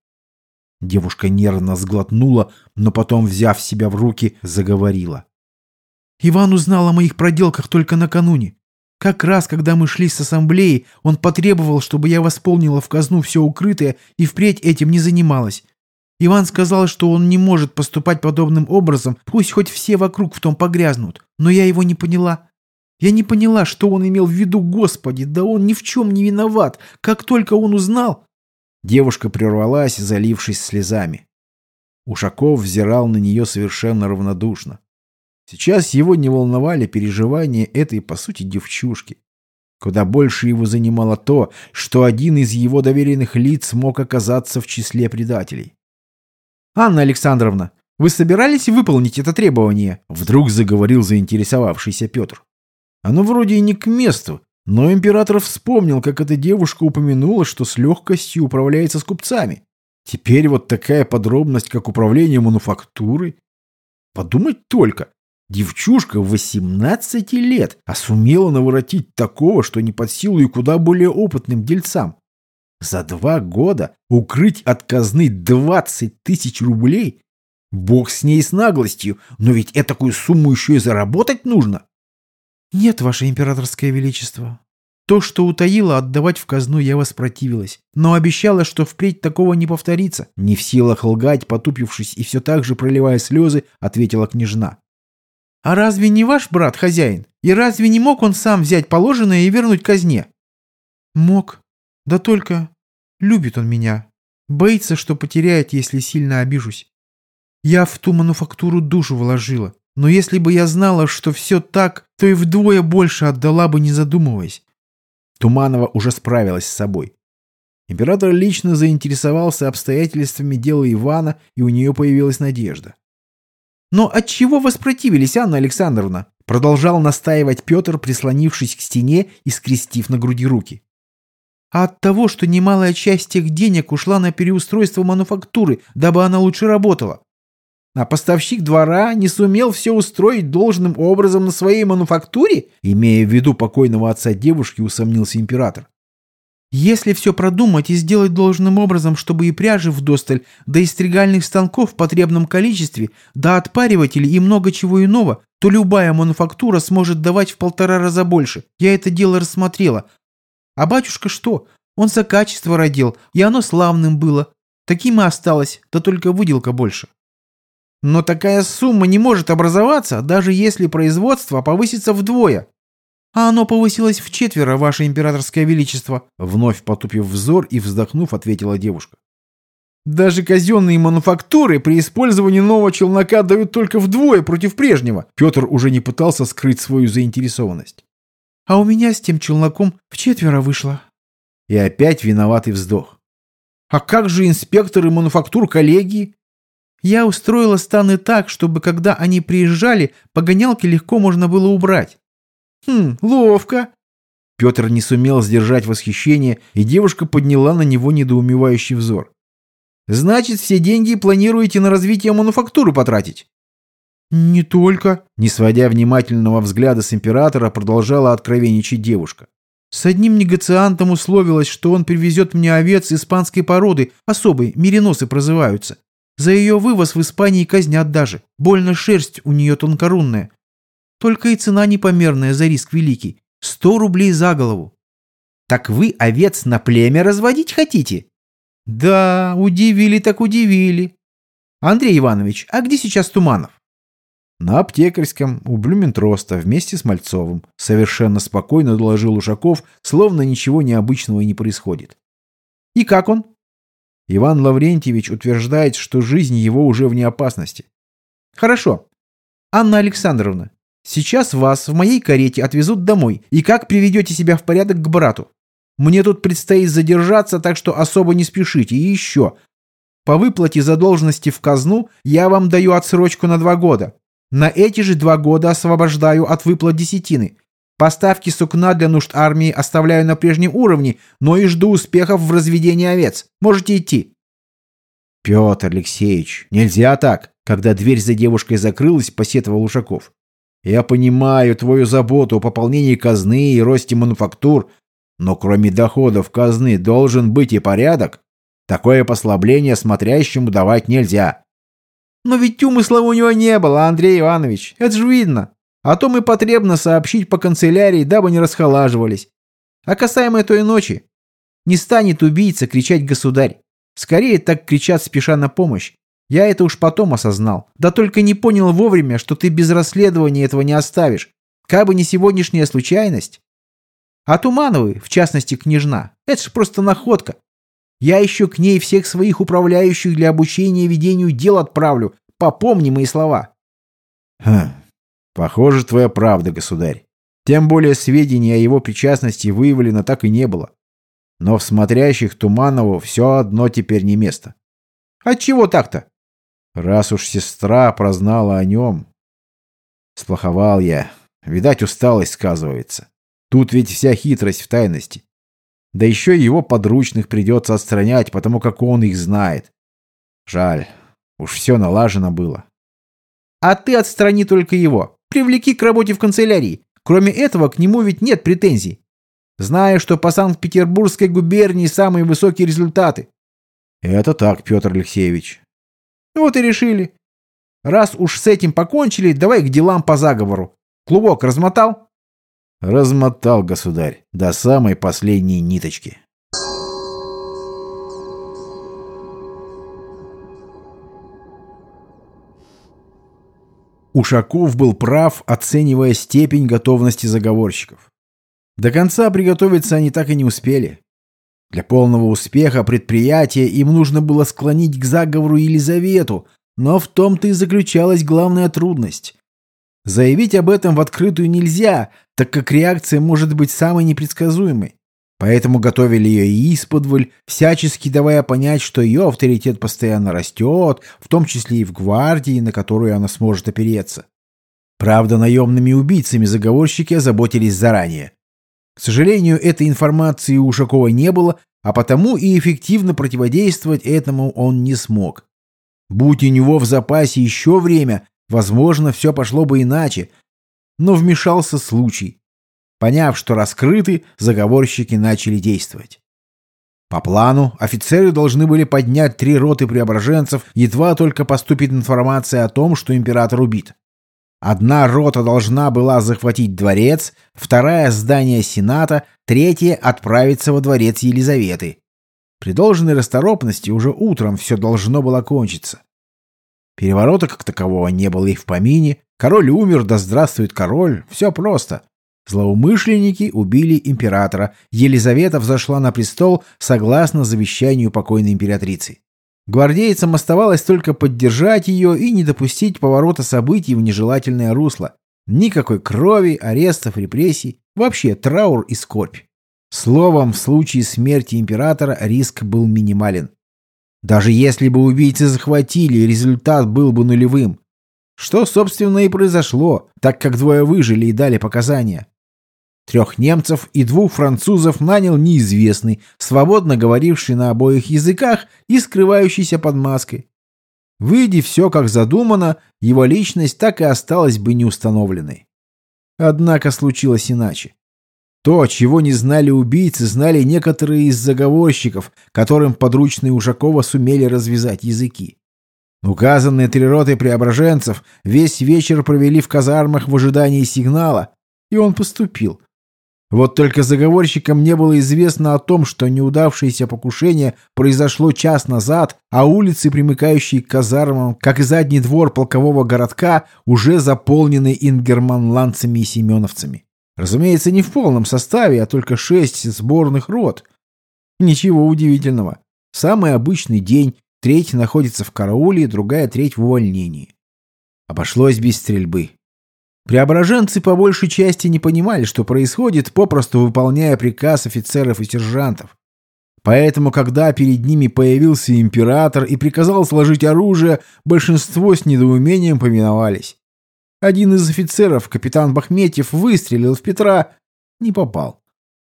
Девушка нервно сглотнула, но потом, взяв себя в руки, заговорила. «Иван узнал о моих проделках только накануне. Как раз, когда мы шли с ассамблеи, он потребовал, чтобы я восполнила в казну все укрытое и впредь этим не занималась. Иван сказал, что он не может поступать подобным образом, пусть хоть все вокруг в том погрязнут. Но я его не поняла. Я не поняла, что он имел в виду, Господи, да он ни в чем не виноват. Как только он узнал... Девушка прервалась, залившись слезами. Ушаков взирал на нее совершенно равнодушно. Сейчас его не волновали переживания этой, по сути, девчушки. Куда больше его занимало то, что один из его доверенных лиц мог оказаться в числе предателей. «Анна Александровна, вы собирались выполнить это требование?» Вдруг заговорил заинтересовавшийся Петр. Оно вроде и не к месту, но император вспомнил, как эта девушка упомянула, что с легкостью управляется с купцами. Теперь вот такая подробность, как управление мануфактурой. Подумать только, девчушка 18 лет, а сумела наворотить такого, что не под силу и куда более опытным дельцам. За два года укрыть от казны 20 тысяч рублей? Бог с ней с наглостью, но ведь этакую сумму еще и заработать нужно. «Нет, ваше императорское величество. То, что утаила, отдавать в казну я воспротивилась, но обещала, что впредь такого не повторится». Не в силах лгать, потупившись и все так же проливая слезы, ответила княжна. «А разве не ваш брат хозяин? И разве не мог он сам взять положенное и вернуть казне?» «Мог. Да только любит он меня. Боится, что потеряет, если сильно обижусь. Я в ту мануфактуру душу вложила. Но если бы я знала, что все так, то и вдвое больше отдала бы, не задумываясь. Туманова уже справилась с собой. Император лично заинтересовался обстоятельствами дела Ивана, и у нее появилась надежда. «Но от чего воспротивились, Анна Александровна?» Продолжал настаивать Петр, прислонившись к стене и скрестив на груди руки. «А от того, что немалая часть тех денег ушла на переустройство мануфактуры, дабы она лучше работала. А поставщик двора не сумел все устроить должным образом на своей мануфактуре? Имея в виду покойного отца девушки, усомнился император. Если все продумать и сделать должным образом, чтобы и пряжи вдосталь, да и стригальных станков в потребном количестве, да отпаривателей и много чего иного, то любая мануфактура сможет давать в полтора раза больше. Я это дело рассмотрела. А батюшка что? Он за качество родил, и оно славным было. Таким и осталось, да только выделка больше. Но такая сумма не может образоваться, даже если производство повысится вдвое. А оно повысилось в четверо, ваше императорское величество. Вновь потупив взор и вздохнув, ответила девушка. Даже казенные мануфактуры при использовании нового челнока дают только вдвое против прежнего. Петр уже не пытался скрыть свою заинтересованность. А у меня с тем челноком в четверо вышло. И опять виноватый вздох. А как же инспекторы мануфактур коллегии? Я устроила станы так, чтобы когда они приезжали, погонялки легко можно было убрать. Хм, ловко. Петр не сумел сдержать восхищение, и девушка подняла на него недоумевающий взор. «Значит, все деньги планируете на развитие мануфактуры потратить?» «Не только», — не сводя внимательного взгляда с императора, продолжала откровенничать девушка. «С одним негациантом условилась, что он привезет мне овец испанской породы, особой, мериносы прозываются. За ее вывоз в Испании казнят даже, больно шерсть у нее тонкорунная. Только и цена непомерная за риск великий. Сто рублей за голову. Так вы овец на племя разводить хотите? Да, удивили так удивили. Андрей Иванович, а где сейчас Туманов? На аптекарском, у Блюментроста, вместе с Мальцовым. Совершенно спокойно доложил Ушаков, словно ничего необычного и не происходит. И как он? Иван Лаврентьевич утверждает, что жизнь его уже вне опасности. Хорошо. Анна Александровна, Сейчас вас в моей карете отвезут домой, и как приведете себя в порядок к брату? Мне тут предстоит задержаться, так что особо не спешите. И еще. По выплате задолженности в казну я вам даю отсрочку на два года. На эти же два года освобождаю от выплат десятины. Поставки сукна для нужд армии оставляю на прежнем уровне, но и жду успехов в разведении овец. Можете идти. Петр Алексеевич, нельзя так. Когда дверь за девушкой закрылась, посетовал Ушаков. Я понимаю твою заботу о пополнении казны и росте мануфактур, но кроме доходов казны должен быть и порядок. Такое послабление смотрящему давать нельзя. Но ведь умысла у него не было, Андрей Иванович. Это же видно. А то мы потребно сообщить по канцелярии, дабы не расхолаживались. А касаемо той ночи, не станет убийца кричать «государь». Скорее так кричат, спеша на помощь. Я это уж потом осознал. Да только не понял вовремя, что ты без расследования этого не оставишь. Как бы не сегодняшняя случайность. А Тумановой, в частности княжна, это ж просто находка. Я еще к ней всех своих управляющих для обучения ведению дел отправлю. Попомни мои слова. Хм, похоже, твоя правда, государь. Тем более сведений о его причастности выявлено так и не было. Но в смотрящих Туманову все одно теперь не место. Отчего так-то? Раз уж сестра прознала о нем... Сплоховал я. Видать, усталость сказывается. Тут ведь вся хитрость в тайности. Да еще его подручных придется отстранять, потому как он их знает. Жаль. Уж все налажено было. А ты отстрани только его. Привлеки к работе в канцелярии. Кроме этого, к нему ведь нет претензий. Знаю, что по Санкт-Петербургской губернии самые высокие результаты. Это так, Петр Алексеевич. Вот и решили. Раз уж с этим покончили, давай к делам по заговору. Клубок размотал? Размотал, государь, до самой последней ниточки. Ушаков был прав, оценивая степень готовности заговорщиков. До конца приготовиться они так и не успели. Для полного успеха предприятия им нужно было склонить к заговору Елизавету, но в том-то и заключалась главная трудность. Заявить об этом в открытую нельзя, так как реакция может быть самой непредсказуемой. Поэтому готовили ее и исподволь, всячески давая понять, что ее авторитет постоянно растет, в том числе и в гвардии, на которую она сможет опереться. Правда, наемными убийцами заговорщики озаботились заранее. К сожалению, этой информации у Ушакова не было, а потому и эффективно противодействовать этому он не смог. Будь у него в запасе еще время, возможно, все пошло бы иначе. Но вмешался случай. Поняв, что раскрыты, заговорщики начали действовать. По плану, офицеры должны были поднять три роты преображенцев, едва только поступит информация о том, что император убит. Одна рота должна была захватить дворец, вторая — здание Сената, третья — отправиться во дворец Елизаветы. При должной расторопности уже утром все должно было кончиться. Переворота как такового не было и в помине. Король умер, да здравствует король. Все просто. Злоумышленники убили императора. Елизавета взошла на престол согласно завещанию покойной императрицы. Гвардейцам оставалось только поддержать ее и не допустить поворота событий в нежелательное русло. Никакой крови, арестов, репрессий, вообще траур и скорбь. Словом, в случае смерти императора риск был минимален. Даже если бы убийцы захватили, результат был бы нулевым. Что, собственно, и произошло, так как двое выжили и дали показания. Трех немцев и двух французов нанял неизвестный, свободно говоривший на обоих языках и скрывающийся под маской. Выйди все как задумано, его личность так и осталась бы неустановленной. Однако случилось иначе. То, чего не знали убийцы, знали некоторые из заговорщиков, которым подручные Ушакова сумели развязать языки. Указанные три роты преображенцев весь вечер провели в казармах в ожидании сигнала, и он поступил. Вот только заговорщикам не было известно о том, что неудавшееся покушение произошло час назад, а улицы, примыкающие к казармам, как и задний двор полкового городка, уже заполнены ингерманландцами и семеновцами. Разумеется, не в полном составе, а только шесть сборных рот. Ничего удивительного. Самый обычный день, треть находится в карауле, другая треть в увольнении. Обошлось без стрельбы. Преображенцы по большей части не понимали, что происходит, попросту выполняя приказ офицеров и сержантов. Поэтому, когда перед ними появился император и приказал сложить оружие, большинство с недоумением поминовались. Один из офицеров, капитан Бахметьев, выстрелил в Петра, не попал.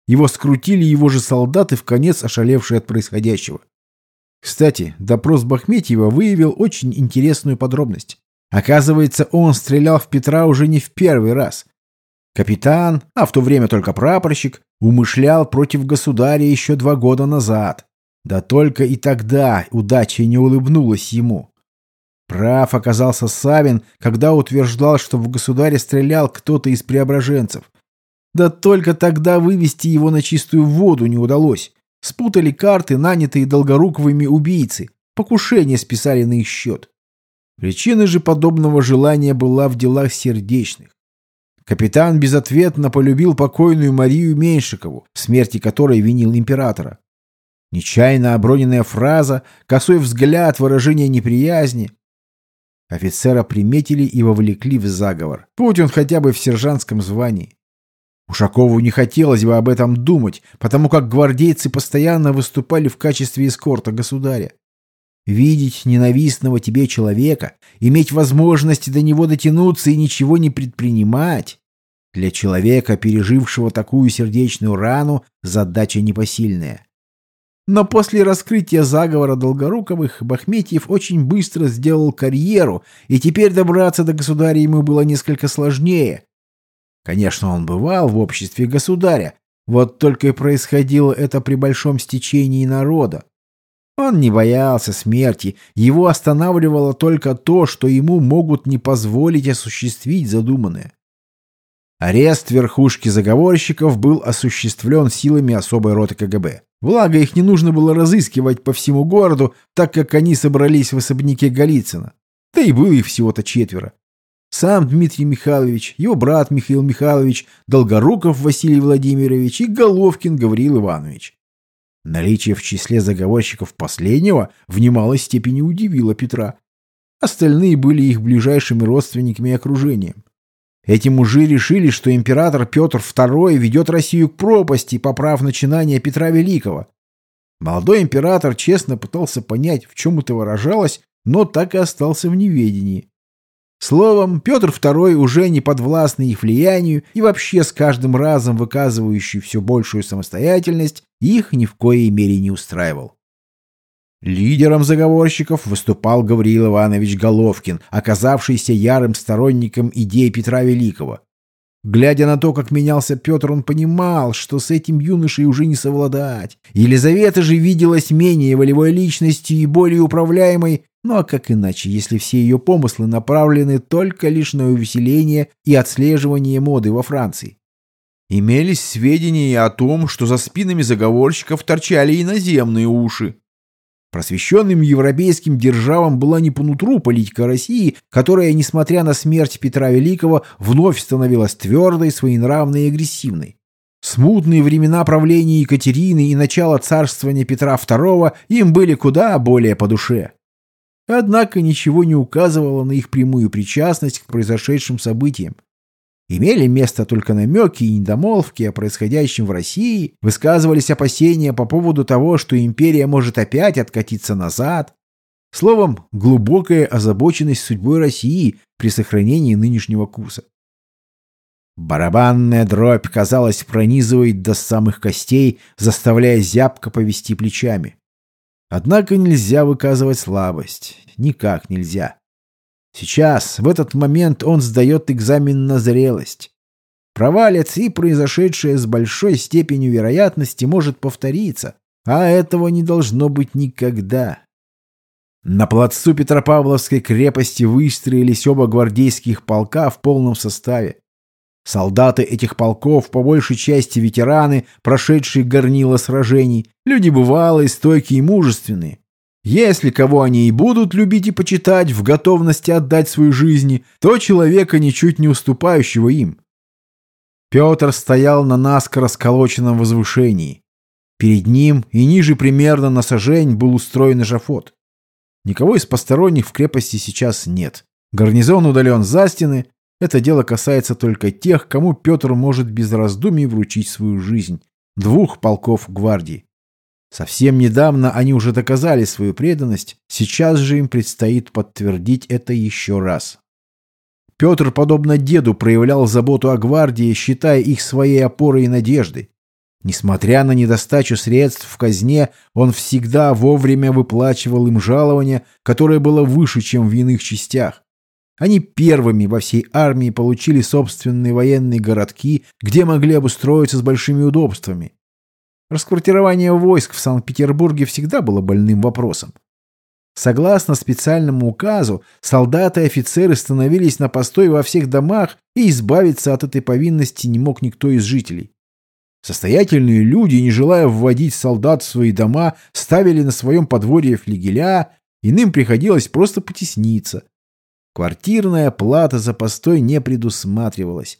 Его скрутили его же солдаты, в конец ошалевшие от происходящего. Кстати, допрос Бахметьева выявил очень интересную подробность. Оказывается, он стрелял в Петра уже не в первый раз. Капитан, а в то время только прапорщик, умышлял против государя еще два года назад. Да только и тогда удача не улыбнулась ему. Прав оказался Савин, когда утверждал, что в государе стрелял кто-то из преображенцев. Да только тогда вывести его на чистую воду не удалось. Спутали карты, нанятые Долгоруковыми убийцы. Покушение списали на их счет. Причина же подобного желания была в делах сердечных. Капитан безответно полюбил покойную Марию Меньшикову, смерти которой винил императора. Нечаянно оброненная фраза, косой взгляд, выражение неприязни. Офицера приметили и вовлекли в заговор. Будь он хотя бы в сержантском звании. Ушакову не хотелось бы об этом думать, потому как гвардейцы постоянно выступали в качестве эскорта государя. Видеть ненавистного тебе человека, иметь возможность до него дотянуться и ничего не предпринимать — для человека, пережившего такую сердечную рану, задача непосильная. Но после раскрытия заговора Долгоруковых Бахметьев очень быстро сделал карьеру, и теперь добраться до государя ему было несколько сложнее. Конечно, он бывал в обществе государя, вот только и происходило это при большом стечении народа. Он не боялся смерти, его останавливало только то, что ему могут не позволить осуществить задуманное. Арест верхушки заговорщиков был осуществлен силами особой роты КГБ. Благо, их не нужно было разыскивать по всему городу, так как они собрались в особняке Голицына. Да и было их всего-то четверо. Сам Дмитрий Михайлович, его брат Михаил Михайлович, Долгоруков Василий Владимирович и Головкин Гавриил Иванович. Наличие в числе заговорщиков последнего в немалой степени удивило Петра. Остальные были их ближайшими родственниками и окружением. Эти мужи решили, что император Петр II ведет Россию к пропасти, поправ начинания Петра Великого. Молодой император честно пытался понять, в чем это выражалось, но так и остался в неведении. Словом, Петр II, уже не подвластный их влиянию и вообще с каждым разом выказывающий все большую самостоятельность, их ни в коей мере не устраивал. Лидером заговорщиков выступал Гавриил Иванович Головкин, оказавшийся ярым сторонником идеи Петра Великого. Глядя на то, как менялся Петр, он понимал, что с этим юношей уже не совладать. Елизавета же виделась менее волевой личностью и более управляемой, ну а как иначе, если все ее помыслы направлены только лишь на увеселение и отслеживание моды во Франции? Имелись сведения о том, что за спинами заговорщиков торчали иноземные уши. Просвещенным европейским державам была не по нутру политика России, которая, несмотря на смерть Петра Великого, вновь становилась твердой, своенравной и агрессивной. Смутные времена правления Екатерины и начало царствования Петра II им были куда более по душе. Однако ничего не указывало на их прямую причастность к произошедшим событиям. Имели место только намеки и недомолвки о происходящем в России, высказывались опасения по поводу того, что империя может опять откатиться назад. Словом, глубокая озабоченность судьбой России при сохранении нынешнего курса. Барабанная дробь, казалось, пронизывает до самых костей, заставляя зябко повести плечами. Однако нельзя выказывать слабость. Никак нельзя. Сейчас, в этот момент, он сдает экзамен на зрелость. Провалец и произошедшее с большой степенью вероятности может повториться, а этого не должно быть никогда. На плацу Петропавловской крепости выстроились оба гвардейских полка в полном составе. Солдаты этих полков, по большей части ветераны, прошедшие горнило сражений, люди бывалые, стойкие и мужественные. Если кого они и будут любить и почитать в готовности отдать свою жизнь, то человека, ничуть не уступающего им. Петр стоял на наскоро сколоченном возвышении. Перед ним и ниже примерно на сажень был устроен эшафот. Никого из посторонних в крепости сейчас нет. Гарнизон удален за стены. Это дело касается только тех, кому Петр может без раздумий вручить свою жизнь. Двух полков гвардии. Совсем недавно они уже доказали свою преданность, сейчас же им предстоит подтвердить это еще раз. Петр, подобно деду, проявлял заботу о гвардии, считая их своей опорой и надеждой. Несмотря на недостачу средств в казне, он всегда вовремя выплачивал им жалование, которое было выше, чем в иных частях. Они первыми во всей армии получили собственные военные городки, где могли обустроиться с большими удобствами. Расквартирование войск в Санкт-Петербурге всегда было больным вопросом. Согласно специальному указу, солдаты и офицеры становились на постой во всех домах, и избавиться от этой повинности не мог никто из жителей. Состоятельные люди, не желая вводить солдат в свои дома, ставили на своем подворье флигеля, иным приходилось просто потесниться. Квартирная плата за постой не предусматривалась.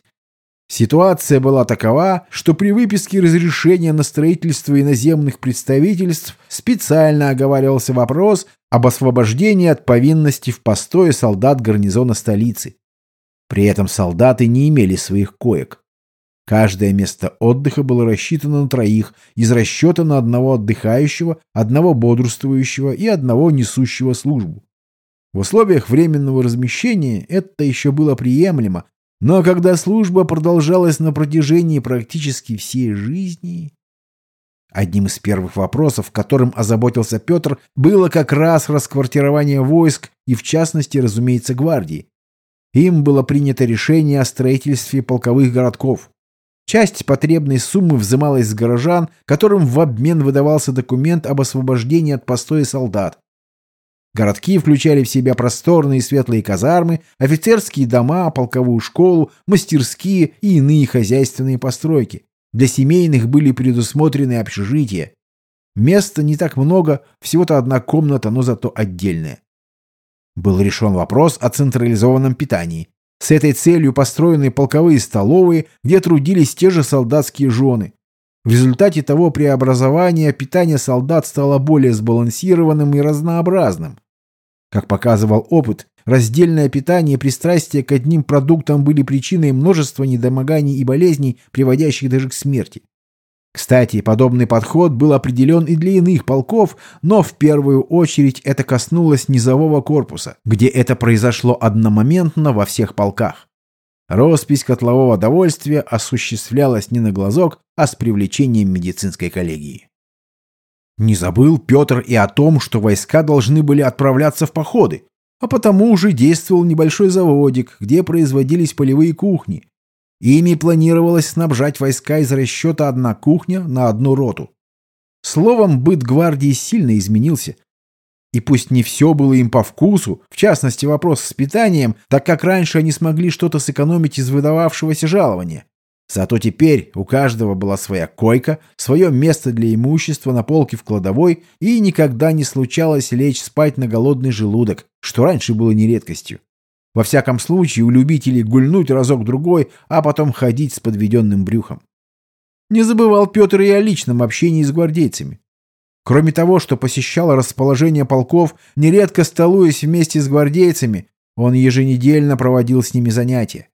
Ситуация была такова, что при выписке разрешения на строительство иноземных представительств специально оговаривался вопрос об освобождении от повинности в постое солдат гарнизона столицы. При этом солдаты не имели своих коек. Каждое место отдыха было рассчитано на троих из расчета на одного отдыхающего, одного бодрствующего и одного несущего службу. В условиях временного размещения это еще было приемлемо, но когда служба продолжалась на протяжении практически всей жизни... Одним из первых вопросов, которым озаботился Петр, было как раз расквартирование войск и, в частности, разумеется, гвардии. Им было принято решение о строительстве полковых городков. Часть потребной суммы взималась с горожан, которым в обмен выдавался документ об освобождении от постоя солдат. Городки включали в себя просторные светлые казармы, офицерские дома, полковую школу, мастерские и иные хозяйственные постройки. Для семейных были предусмотрены общежития. Места не так много, всего-то одна комната, но зато отдельная. Был решен вопрос о централизованном питании. С этой целью построены полковые столовые, где трудились те же солдатские жены. В результате того преобразования питание солдат стало более сбалансированным и разнообразным. Как показывал опыт, раздельное питание и пристрастие к одним продуктам были причиной множества недомоганий и болезней, приводящих даже к смерти. Кстати, подобный подход был определен и для иных полков, но в первую очередь это коснулось низового корпуса, где это произошло одномоментно во всех полках. Роспись котлового довольствия осуществлялась не на глазок, а с привлечением медицинской коллегии. Не забыл Петр и о том, что войска должны были отправляться в походы, а потому уже действовал небольшой заводик, где производились полевые кухни, Ими планировалось снабжать войска из расчета одна кухня на одну роту. Словом, быт гвардии сильно изменился. И пусть не все было им по вкусу, в частности вопрос с питанием, так как раньше они смогли что-то сэкономить из выдававшегося жалования. Зато теперь у каждого была своя койка, свое место для имущества на полке в кладовой, и никогда не случалось лечь спать на голодный желудок, что раньше было не редкостью. Во всяком случае, у любителей гульнуть разок-другой, а потом ходить с подведенным брюхом. Не забывал Петр и о личном общении с гвардейцами. Кроме того, что посещал расположение полков, нередко столуясь вместе с гвардейцами, он еженедельно проводил с ними занятия.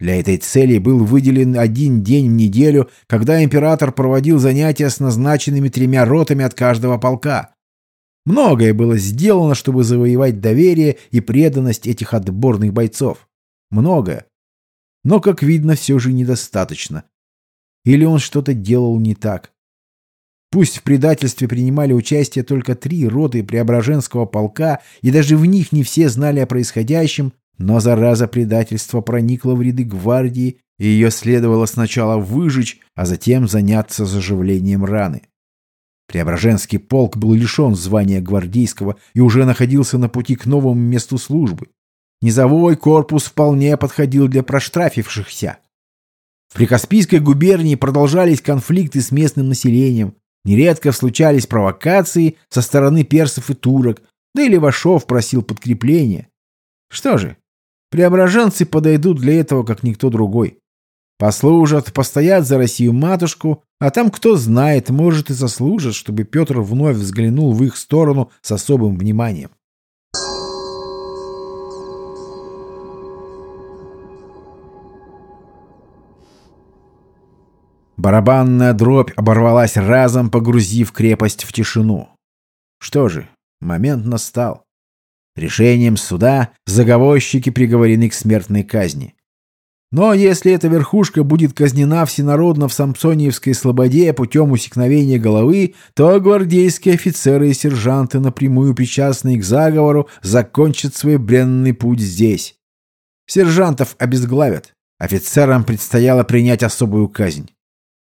Для этой цели был выделен один день в неделю, когда император проводил занятия с назначенными тремя ротами от каждого полка. Многое было сделано, чтобы завоевать доверие и преданность этих отборных бойцов. Многое. но, как видно, все же недостаточно. Или он что-то делал не так. Пусть в предательстве принимали участие только три роты Преображенского полка, и даже в них не все знали о происходящем, но зараза предательства проникла в ряды гвардии, и ее следовало сначала выжечь, а затем заняться заживлением раны. Преображенский полк был лишен звания гвардейского и уже находился на пути к новому месту службы. Низовой корпус вполне подходил для проштрафившихся. В Прикаспийской губернии продолжались конфликты с местным населением. Нередко случались провокации со стороны персов и турок, да и Левашов просил подкрепления. Что же, преображенцы подойдут для этого, как никто другой. Послужат, постоят за Россию-матушку, а там, кто знает, может и заслужат, чтобы Петр вновь взглянул в их сторону с особым вниманием. Барабанная дробь оборвалась разом, погрузив крепость в тишину. Что же, момент настал. Решением суда заговорщики приговорены к смертной казни. Но если эта верхушка будет казнена всенародно в Самсониевской слободе путем усекновения головы, то гвардейские офицеры и сержанты, напрямую причастные к заговору, закончат свой бренный путь здесь. Сержантов обезглавят. Офицерам предстояло принять особую казнь.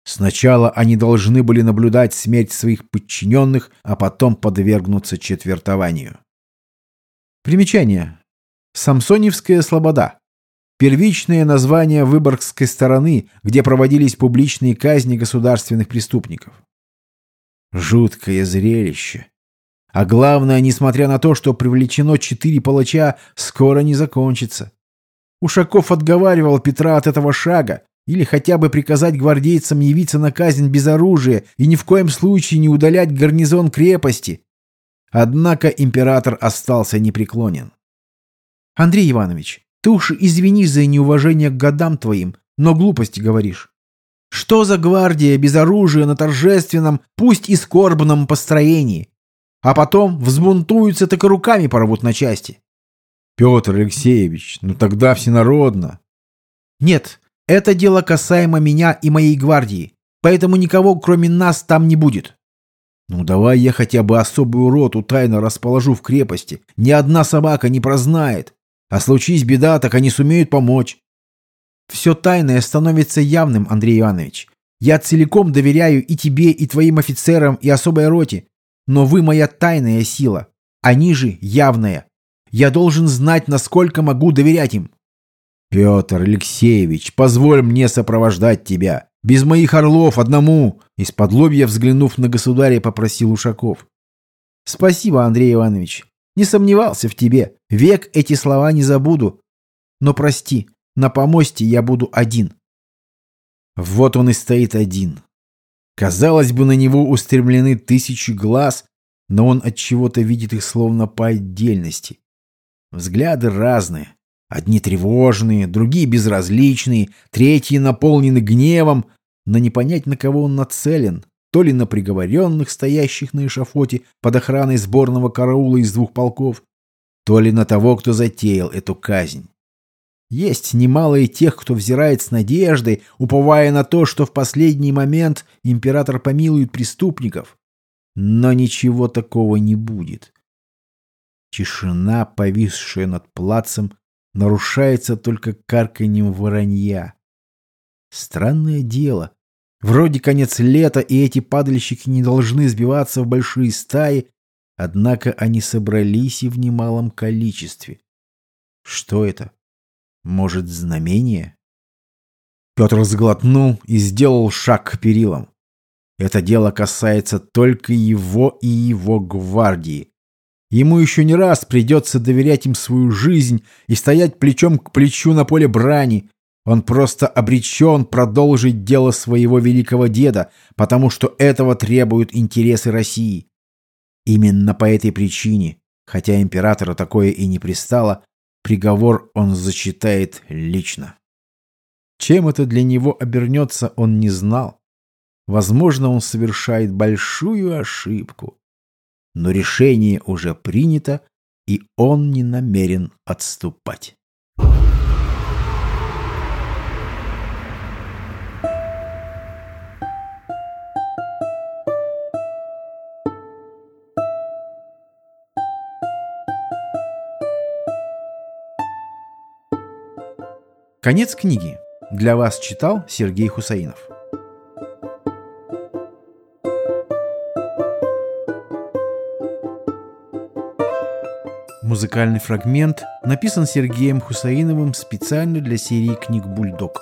Сначала они должны были наблюдать смерть своих подчиненных, а потом подвергнуться четвертованию. Примечание. Самсоневская слобода. Первичное название Выборгской стороны, где проводились публичные казни государственных преступников. Жуткое зрелище. А главное, несмотря на то, что привлечено четыре палача, скоро не закончится. Ушаков отговаривал Петра от этого шага, или хотя бы приказать гвардейцам явиться на казнь без оружия и ни в коем случае не удалять гарнизон крепости. Однако император остался непреклонен. «Андрей Иванович, ты уж извини за неуважение к годам твоим, но глупости говоришь. Что за гвардия без оружия на торжественном, пусть и скорбном построении? А потом взбунтуются, так и руками порвут на части». «Петр Алексеевич, ну тогда всенародно». «Нет, это дело касаемо меня и моей гвардии, поэтому никого, кроме нас, там не будет. Ну давай я хотя бы особую роту тайно расположу в крепости. Ни одна собака не прознает. А случись беда, так они сумеют помочь. Все тайное становится явным, Андрей Иванович. Я целиком доверяю и тебе, и твоим офицерам, и особой роте. Но вы моя тайная сила. Они же явная. Я должен знать, насколько могу доверять им. «Петр Алексеевич, позволь мне сопровождать тебя. Без моих орлов одному!» Из-под лобья, взглянув на государя, попросил Ушаков. «Спасибо, Андрей Иванович. Не сомневался в тебе. Век эти слова не забуду. Но прости, на помосте я буду один». Вот он и стоит один. Казалось бы, на него устремлены тысячи глаз, но он от чего-то видит их словно по отдельности. Взгляды разные. Одни тревожные, другие безразличные, третьи наполнены гневом, но не понять, на кого он нацелен, то ли на приговоренных, стоящих на эшафоте под охраной сборного караула из двух полков, то ли на того, кто затеял эту казнь. Есть немало и тех, кто взирает с надеждой, уповая на то, что в последний момент император помилует преступников. Но ничего такого не будет. Тишина, повисшая над плацем, нарушается только карканьем воронья. Странное дело. Вроде конец лета, и эти падальщики не должны сбиваться в большие стаи, однако они собрались и в немалом количестве. Что это? Может, знамение? Петр сглотнул и сделал шаг к перилам. Это дело касается только его и его гвардии. Ему еще не раз придется доверять им свою жизнь и стоять плечом к плечу на поле брани. Он просто обречен продолжить дело своего великого деда, потому что этого требуют интересы России. Именно по этой причине, хотя императора такое и не пристало, приговор он зачитает лично. Чем это для него обернется, он не знал. Возможно, он совершает большую ошибку но решение уже принято, и он не намерен отступать. Конец книги. Для вас читал Сергей Хусаинов. Музыкальный фрагмент написан Сергеем Хусаиновым специально для серии книг «Бульдог».